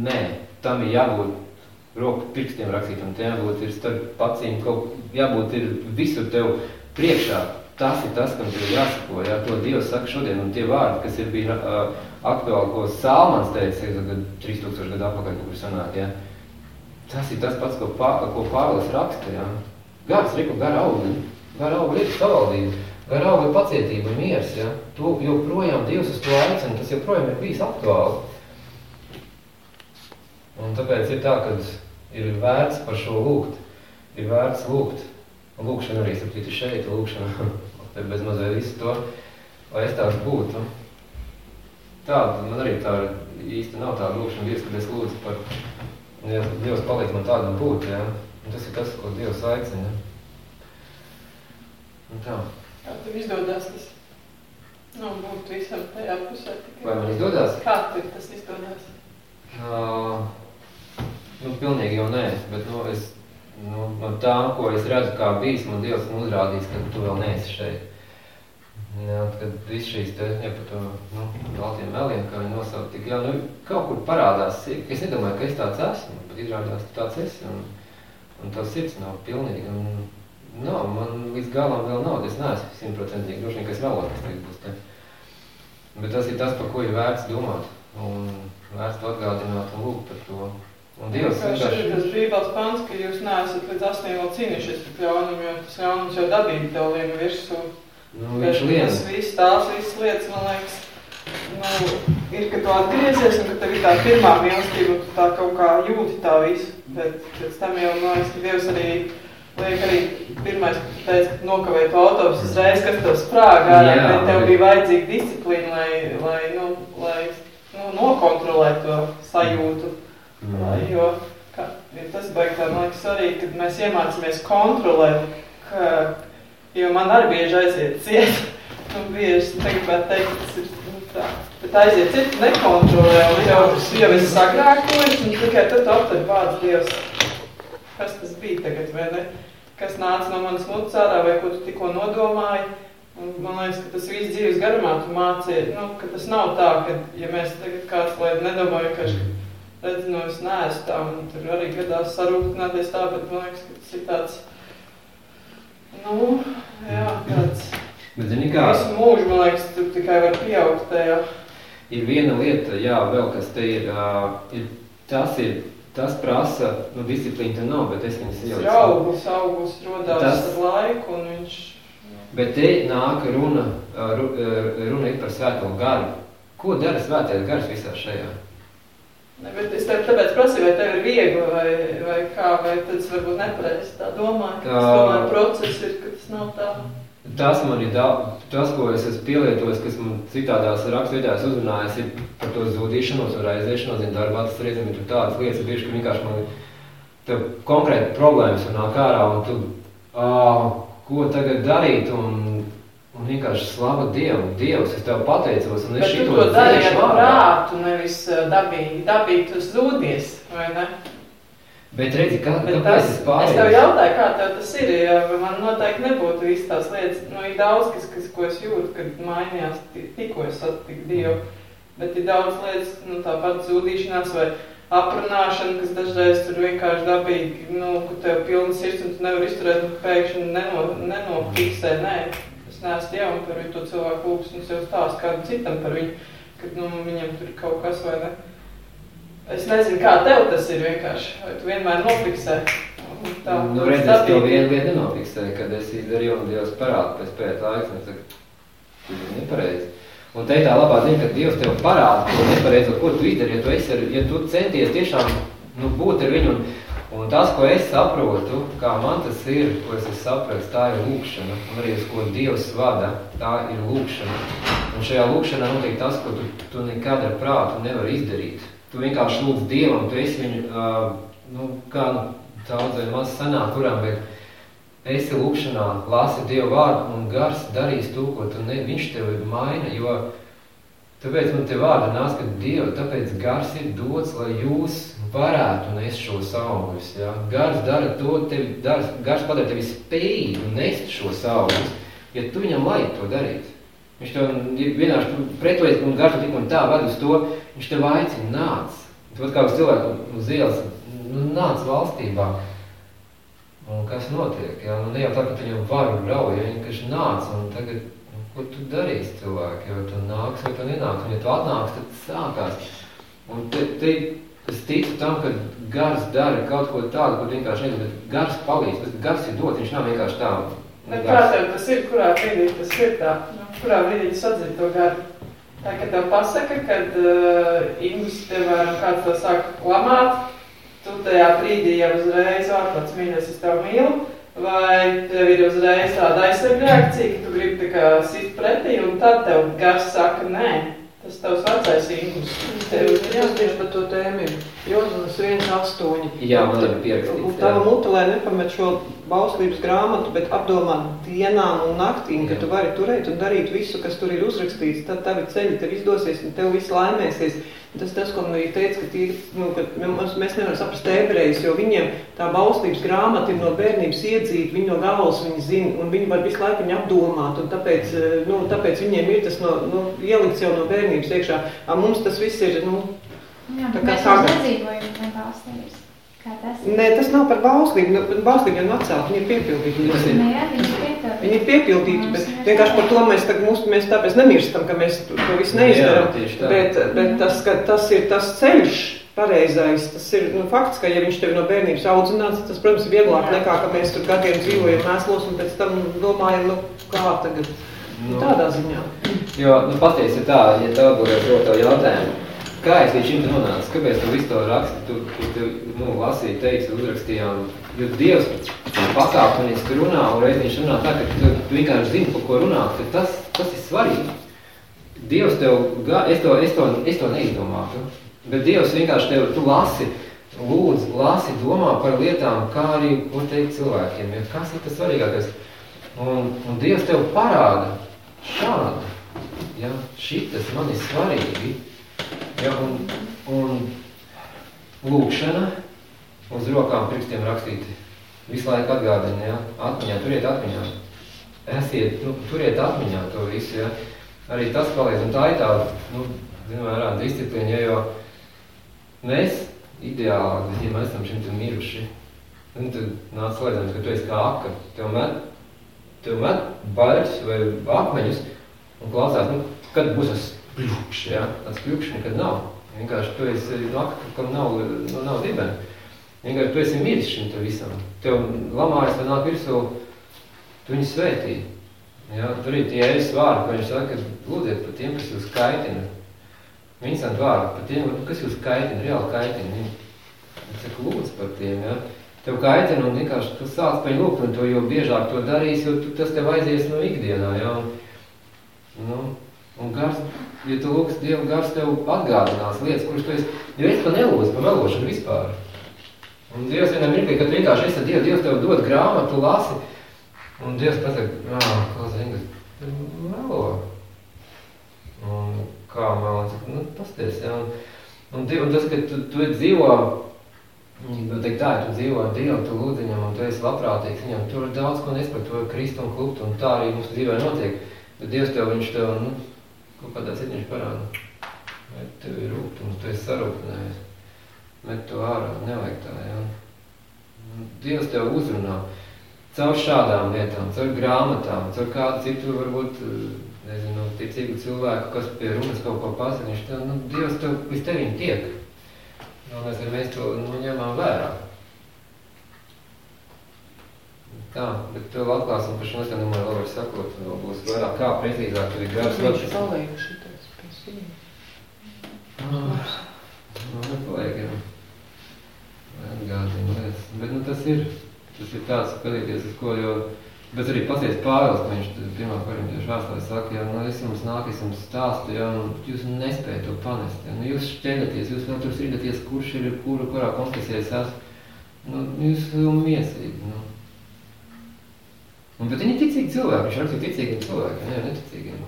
Nē, tam ir jābūt roku pirkstiem rakstīt, un tie jābūt ir starp pacīm, kaut, jābūt ir visur tev priekšā. Tas ir tas, kam tev jāsako, jā, to Dievs saka šodien, un tie vārdi, kas ir bija uh, aktuāli, ko Salmans teica, kad 3000 gadu apakaļ, kur sanāk, jā. Tas ir tas pats, ko, pā, ko Pāvils raksta, jā. Gars, riku, gara augļi, gara augļi ir savaldība. Gar auga pacietība un miers, ja? Tu joprojām Dievs uz to aicina, tas joprojām ir bijis aktuāli. Un tāpēc ir tā, ka ir vērts par šo lūgt. Ir vērts lūgt. Lūkšana arī, saprīt, šeit, lūkšana, bez mazai visu to, lai es tāds būtu. Tāda, man arī tā īsti nav tāda lūkšana Dievs, kad es lūdzu par, ja Dievs palīdz man tādam būt, ja? Un tas ir tas, ko Dievs aicina. Un tā. Kā tev izdodas tas? Nu, būt visam tajā pusē. Tikai. Vai man izdodas? Kā tev tas izdodas? Uh, nu, pilnīgi jau nē, bet, nu, es, nu, no tām, ko es redzu, kā bijis, man Dievs man uzrādīs, ka tu vēl neesi šeit. Jā, kad viss šīs te, ja par to, nu, baltiem meliem, kā viņi nosaukt, tik, jā, nu, kaut kur parādās, es nedomāju, ka es tāds esmu, bet izrādās, tu tāds esi, un, un tavs sirds nav pilnīgi, un, Nav, man līdz galam vēl nav, es neesmu simtprocentīgi droši vien, ka kas tagad būs te. Bet tas ir tas, par ko ir vērts domāt, un vērts to atgādināt un lūgt par to. Un Dievs vienkārši... Ir tas brīvās pants, ka jūs neesat līdz asniem vēl cīnījušies par ļaunumu, jo tas ļaunums jau dabīgi tev lien virsū. Nu, viņš. Tas viss, tās visas lietas, man liekas, nu, ir, ka tu atgriezies un ka tev ir tā pirmā mīlestība, tu tā kaut kā jūti tā visu, bet pēc tam jau, man liekas, ka Dievs arī Liek arī pirmais, ka teica, ka nokavēja to autobusu uzreiz, kas tev sprāga ārā, bet tev bija vajadzīga disciplīna, lai, lai, nu, lai nu, nokontrolētu to sajūtu. Mm. Lai, jo ka, tas baigi tā, man liekas, arī, kad mēs iemācāmies kontrolēt, ka, jo man arī bieži aiziet ciet, nu, bieži, tagad teikt, tas ir, nu, tā. Bet aiziet ciet, nekontrolē, un jau, jau es sagrākoju, un tikai tad aptver vārds Dievs. Kas tas bija tagad, vai ne? kas nāca no manas mutes ārā, vai ko tu tikko nodomāji. Un, man liekas, ka tas viss dzīves garumā tu mācīji, nu, ka tas nav tā, ka, ja mēs tagad kāds, lai nedomāju, ka, redz, nu, es neesmu tā, un tur arī gadās sarūktināties tā, bet man liekas, ka tas ir tāds, nu, jā, tāds. Bet, zini, kā? Visu mūžu, man liekas, tu tikai var pieaugt tajā. Ir viena lieta, jā, vēl kas te ir, uh, ir tas ir Tas prasa, nu, disciplīna tur nav, bet es viņas ieliku. Tas augus, augus rodās tas, ar laiku, un viņš... Bet te nāk runa, runa ir par svēto garu. Ko dara svētais gars visā šajā? Bet es tev tāpēc prasīju, vai tev ir viegli, vai, vai kā, vai tad es varbūt nepareizi tā domāju, ka tas tomēr process ir, ka tas nav tā. Tas man ir daudz, tas, ko es esmu pielietojis, kas man citādās rakstvietās uzrunājas, ir par to zudīšanos un aiziešanos, zinu, darbā tas reizēm ir tur tādas lietas, bieži, ka vienkārši man tev konkrēti problēmas un nāk ārā, un tu, ā, ko tagad darīt, un, un vienkārši slava Dievu, Dievs, es tev pateicos, un es Bet šito dziešu ar prātu, nevis dabīgi. Dabīgi tu zūdies, vai ne? Bet redzi, kā, Bet kāpēc tas, es es tev jautāju, kā tev tas ir, ja man noteikti nebūtu visas tās lietas, nu, ir daudz, kas, kas, ko es jūtu, kad mainījās, ti- tikko es satiku Dievu, bet ir daudz lietas, nu, tāpat zūdīšanās vai aprunāšana, kas dažreiz tur vienkārši dabīgi, nu, ka tev pilnas sirds un tu nevar izturēt, un pēkšņi neno, nenofiksē, nē, es neesmu Dievam par viņu to cilvēku lūgs, un sev stāstu kādam citam par viņu, kad, nu, viņam tur ir kaut kas vai ne. Es nezinu, kā tev tas ir vienkārši, vai tu vienmēr nofiksē. tā, Nu, redz, es to vienu lietu nenofiksēju, kad es izdarīju, un Dievs parāda pēc pēc laiks, un es saku, tu ir nepareizi. Un te ir tā labā ziņa, ka Dievs tev parāda to nepareizo, ko tu izdari, ja tu, esi, ja tu centies tiešām nu, būt ar viņu. Un, un tas, ko es saprotu, kā man tas ir, ko es esmu sapratis, tā ir lūkšana. Un arī uz ko Dievs vada, tā ir lūkšana. Un šajā lūkšanā notiek tas, ko tu, tu nekad ar prātu nevari izdarīt. Tu vienkārši lūdz Dievam, tu esi viņu, uh, nu, kā nu, daudz vai maz sanāk, kurām, bet esi lūkšanā, lasi Dievu vārdu un gars darīs to, ko tu ne, viņš tevi maina, jo tāpēc man te vārda nāc, ka Dievu, tāpēc gars ir dots, lai jūs varētu nest šos augļus, ja? Gars dara to, tevi, gars, gars padara tevi spējīgu nest šos augļus, ja tu viņam laid to darīt. Viņš tev vienkārši pretojas un gars tik un tā ved uz to, viņš tev aicina nāc. Tu kā uz cilvēku uz ielas, nu, nāc valstībā. Un kas notiek? Ja? Nu, ne jau tā, ka tu viņam varu grauj, ja vienkārši nāc un tagad, ko tu darīsi cilvēki, jo tu nāks vai tu nenāks, un ja tu atnāks, tad sākās. Un te, te es ticu tam, ka gars dara kaut ko tādu, tu vienkārši nezinu, bet gars palīdz, bet gars ir dot, viņš nav vienkārši tā. Bet kā tev tas ir, kurā brīdī tas ir tā? Nu, kurā brīdī tu sadzirdi to garu? Tā, ka tev pasaka, kad uh, Ingūns tev vai kāds to sāk lamāt, tu tajā brīdī jau uzreiz ārprāts mīļas, es tev mīlu, vai tev ir uzreiz tāda aizsarga reakcija, ka tu gribi tā kā sist pretī, un tad tev gars saka, nē, tas tavs vecais Ingūns. Tev ir Jā, tieši par to tēmu. Jonas 1,8. Jā, man ir Un pierakstīts. tava jā. mute, lai nepamet šo bauslības grāmatu, bet apdomā dienām un naktīm, ka tu vari turēt un darīt visu, kas tur ir uzrakstīts, tad tavi ceļi tev izdosies un tev viss laimēsies. Tas tas, ko man ir teicis, ka, tie, nu, ka mēs, mēs nevaram saprast ebrejus, jo viņiem tā bauslības grāmata ir no bērnības iedzīta, viņi no galvas viņi zina, un viņi var visu laiku viņu apdomāt, un tāpēc, eh, nu, tāpēc viņiem ir tas no, nu, ielikts jau no bērnības iekšā. A, mums tas viss ir, nu, Jā, Tā kā mēs tagad. vairs nedzīvojam zem valstības. Kā tas ir? Nē, tas nav par bauslību. Nu, Bauslība jau nav atcelta, viņa ir ir. Nē, jā, viņš ir Viņa ir piepildīta, bet vienkārši par to mēs, tagad, mums, mēs tāpēc nemirstam, ka mēs to visu neizdarām. Tieši tā. Bet, bet tas, ka tas ir tas ceļš, pareizais, tas ir nu, fakts, ka ja viņš tev no bērnības audzināts, tas, protams, ir vieglāk Jā. nekā, ka mēs tur gadiem dzīvojam mēslos un pēc tam domājam, nu, kā tagad. Nu, tādā ziņā. Jo, nu, patiesi ir tā, ja tev atbildēs šo tavu jautājumu, kā es līdz šim te nonācu, kāpēc tu visu to raksti, tu, tu, tu nu, lasīji, teici, uzrakstījām, jo Dievs pakāpeniski runā, un reiz viņš runā tā, ka tu, tu vienkārši zini, par ko runāt, ka tas, tas ir svarīgi. Dievs tev, ga- es to, es to, es to neizdomātu, bet Dievs vienkārši tev, tu lasi, lūdz, lasi, domā par lietām, kā arī, ko teikt cilvēkiem, ja kas ir tas svarīgākais. Un, un Dievs tev parāda šādu, ja, šitas man ir svarīgi, ja, un, un lūkšana uz rokām pirkstiem rakstīti. Visu laiku atgādina, ja, atmiņā, turiet atmiņā. Esiet, nu, turiet atmiņā to visu, ja. Arī tas palīdz, un tā ir tā, nu, zinām, vērā disciplīna, ja, jo mēs ideāli, ja mēs esam šim te miruši, un tad nāc slēdzams, ka tu esi kā aka, tev met, tev met baļķus vai akmeņus, un klausās, nu, kad būs tas pļukšs, ja, tas pļukšs nekad nav. Vienkārši tu esi, nu, aka, kam nav, nu, nav dibena. Vienkārši tu esi miris šim te visam. Tev lamājas vēl nāk virsū, tu viņu svētī. Ja, tur ir tie ēs vārdi, ko viņš saka, lūdziet par tiem, kas jūs kaitina. Vincent vārdi, par tiem, kas jūs kaitina, reāli kaitina. Viņš saka, lūdz par tiem, ja. tev kaitina un vienkārši tu sāc pa viņu lūgt, un to jo biežāk to darīs, jo tu, tas tev aizies no ikdienā, jā. Un, nu, un gars, ja tu lūgs Dievu, gars tev atgādinās lietas, kuras tu esi, jo es pa nelūdzu, pa melošanu vispār. Un Dievs vienam mirklī, kad vienkārši esi Dievu, Dievs tev dod grāmatu, lasi, un Dievs pasaka, ā, kā zini, melo. Un kā melo, nu, pasties, jā. Un, un, un tas, ka tu, tu dzīvo teikt tā, tu dzīvo ar Dievu, tu lūdz viņam, un tu esi labprātīgs viņam, tur ir daudz, ko nespēj, tu vari krist un klupt, un tā arī mums dzīvē notiek. Bet Dievs tev, viņš tev, nu, ko kādā citu viņš parāda. Vai tev ir rūgtums, tu esi sarūpinājies. Met to ārā, nevajag tā, jā. Dievs tev uzrunā caur šādām lietām, caur grāmatām, caur kādu citu, varbūt, nezinu, ticīgu cilvēku, kas pie runas kaut ko pasaka, viņš tev, nu, Dievs tev līdz tevim tiek. Galvenais, ka mēs to nu, ņemam vērā. Tā, bet to atklāsim par šo nesen, domāju, vēl var sakot, vēl būs vairāk kā precīzāk, tur ir gars Viņš paliek šitais pie sienas. Ah, Nu, nepaliek, jā. Atgādina lietas. Bet, nu, tas ir, tas ir tāds, skatīties uz ko, jo, bet arī pasies Pāvils, viņš pirmā korintiešu vēstulē saka, ja, nu, es jums nāk, es jums stāstu, ja, un jūs nespējat to panest, ja, nu, jūs šķeļaties, jūs vēl tur sirdaties, kurš ir, kuru, kurā konfesijā es esmu, nu, jūs vēl miesīgi, nu. Un, bet viņi ir ticīgi cilvēki, viņš rakstīja ticīgiem cilvēkiem, ne, neticīgiem.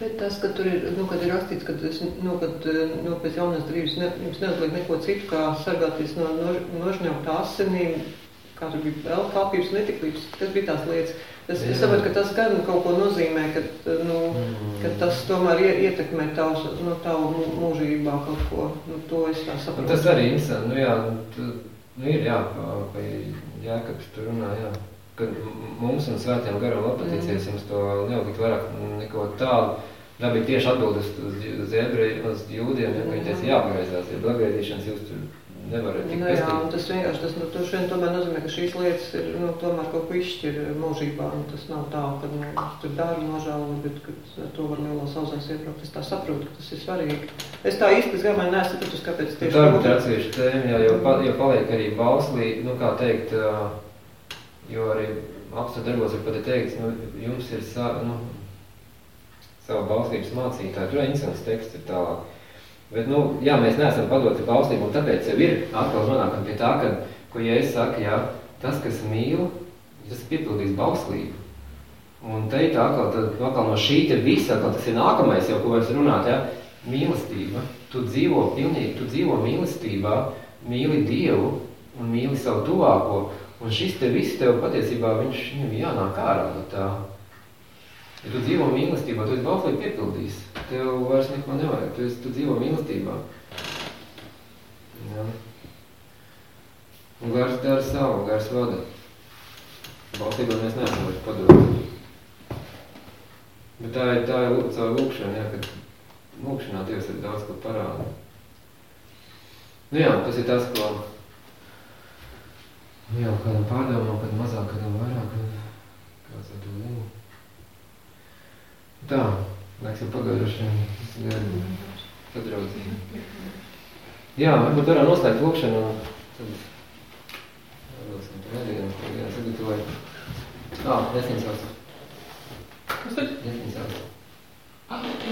Bet tas, ka tur ir, nu, kad ir rakstīts, ka tas, nu, kad, nu, pēc jaunās drības ne, jums neatliek neko citu, kā sargāties no nož, nožņauktā asinīm, kā tur bija vēl kāpības netiklības, kas bija tās lietas. Es, es saprotu, ka tas gan kaut ko nozīmē, ka, nu, Mm. ka tas tomēr ie, ietekmē tavs, nu, tavu mū- mūžībā kaut ko. Nu, to es tā saprotu. tas arī interesanti, nu jā, nu, tu, nu ir jā, pa, pa Jākaps tur runā, jā, ka m- mums un svētiem garam patīcies jums to nelikt vairāk neko tādu. Tā bija tieši atbildes uz, uz ebreju, uz jūdiem, ja, viņi teica jāpagreizās, ja atgriezīšanas jūs tur nevarat tik Nu, jā, un tas vienkārši, tas, nu, to šodien tomēr nozīmē, ka šīs lietas ir, nu, tomēr kaut ko izšķir mūžībā, un tas nav tā, ka, nu, tur daru nožēlu, bet, ka to var lielos auzās iebraukt. Es tā saprotu, ka tas ir svarīgi. Es tā īsti, es neesmu sapratusi, kāpēc Nu, tieši Tā būtu atsevišķa tēma, jā, jo, pa, jo paliek arī bauslī, nu kā teikt, ā, jo arī apstākļu darbos ir pat teikts, nu, jums ir sa, nu, sava bauslības mācītāja, tur interesants teksts ir tālāk. Bet, nu, jā, mēs neesam padoti bauslību, un tāpēc jau ir atkal nonākam pie tā, ka, ko Jēzus saka, jā, tas, kas mīl, tas piepildīs bauslību. Un te ir tā, atkal, tad, atkal no šī te visa, atkal tas ir nākamais jau, ko vairs runāt, jā, mīlestība. Tu dzīvo pilnīgi, tu dzīvo mīlestībā, mīli Dievu un mīli savu tuvāko. Un šis te viss tev patiesībā, viņš viņam jānāk ārā no tā. Ja tu dzīvo mīlestībā, tu esi bauslīgi piepildījis. Tev vairs neko nevajag, tu, esi, tu dzīvo mīlestībā. Jā. Un gars dara savu, gars vada. Bauslībā mēs neesam vairs padot. Bet tā ir, tā ir caur lūkšanu, jā, kad lūkšanā Dievs ir daudz ko parāda. Nu jā, tas ir tas, ko nu jā, kādam pārdomām, kad mazāk, kādam vairāk, un kāds ar to zina. Tā, laiks jau pagājuši, padraudzība. Jā, varbūt varam noslēgt lūkšanu, tad vēlēsim par nedēļām, ko jā, sagatavoju. Ā, desmit sauc. Kas tad? Desmit sauc.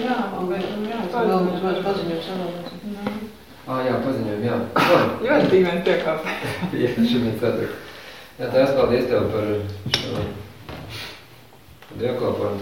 Jā, bet, nu, jā, es Vēl mums vajag paziņot sanāks. Ā, jā, paziņojumi, jā. Ļoti dīvaini piekāp. Jā, šodien ceturk. Jā, tās paldies tev par šo dievkalpojumu.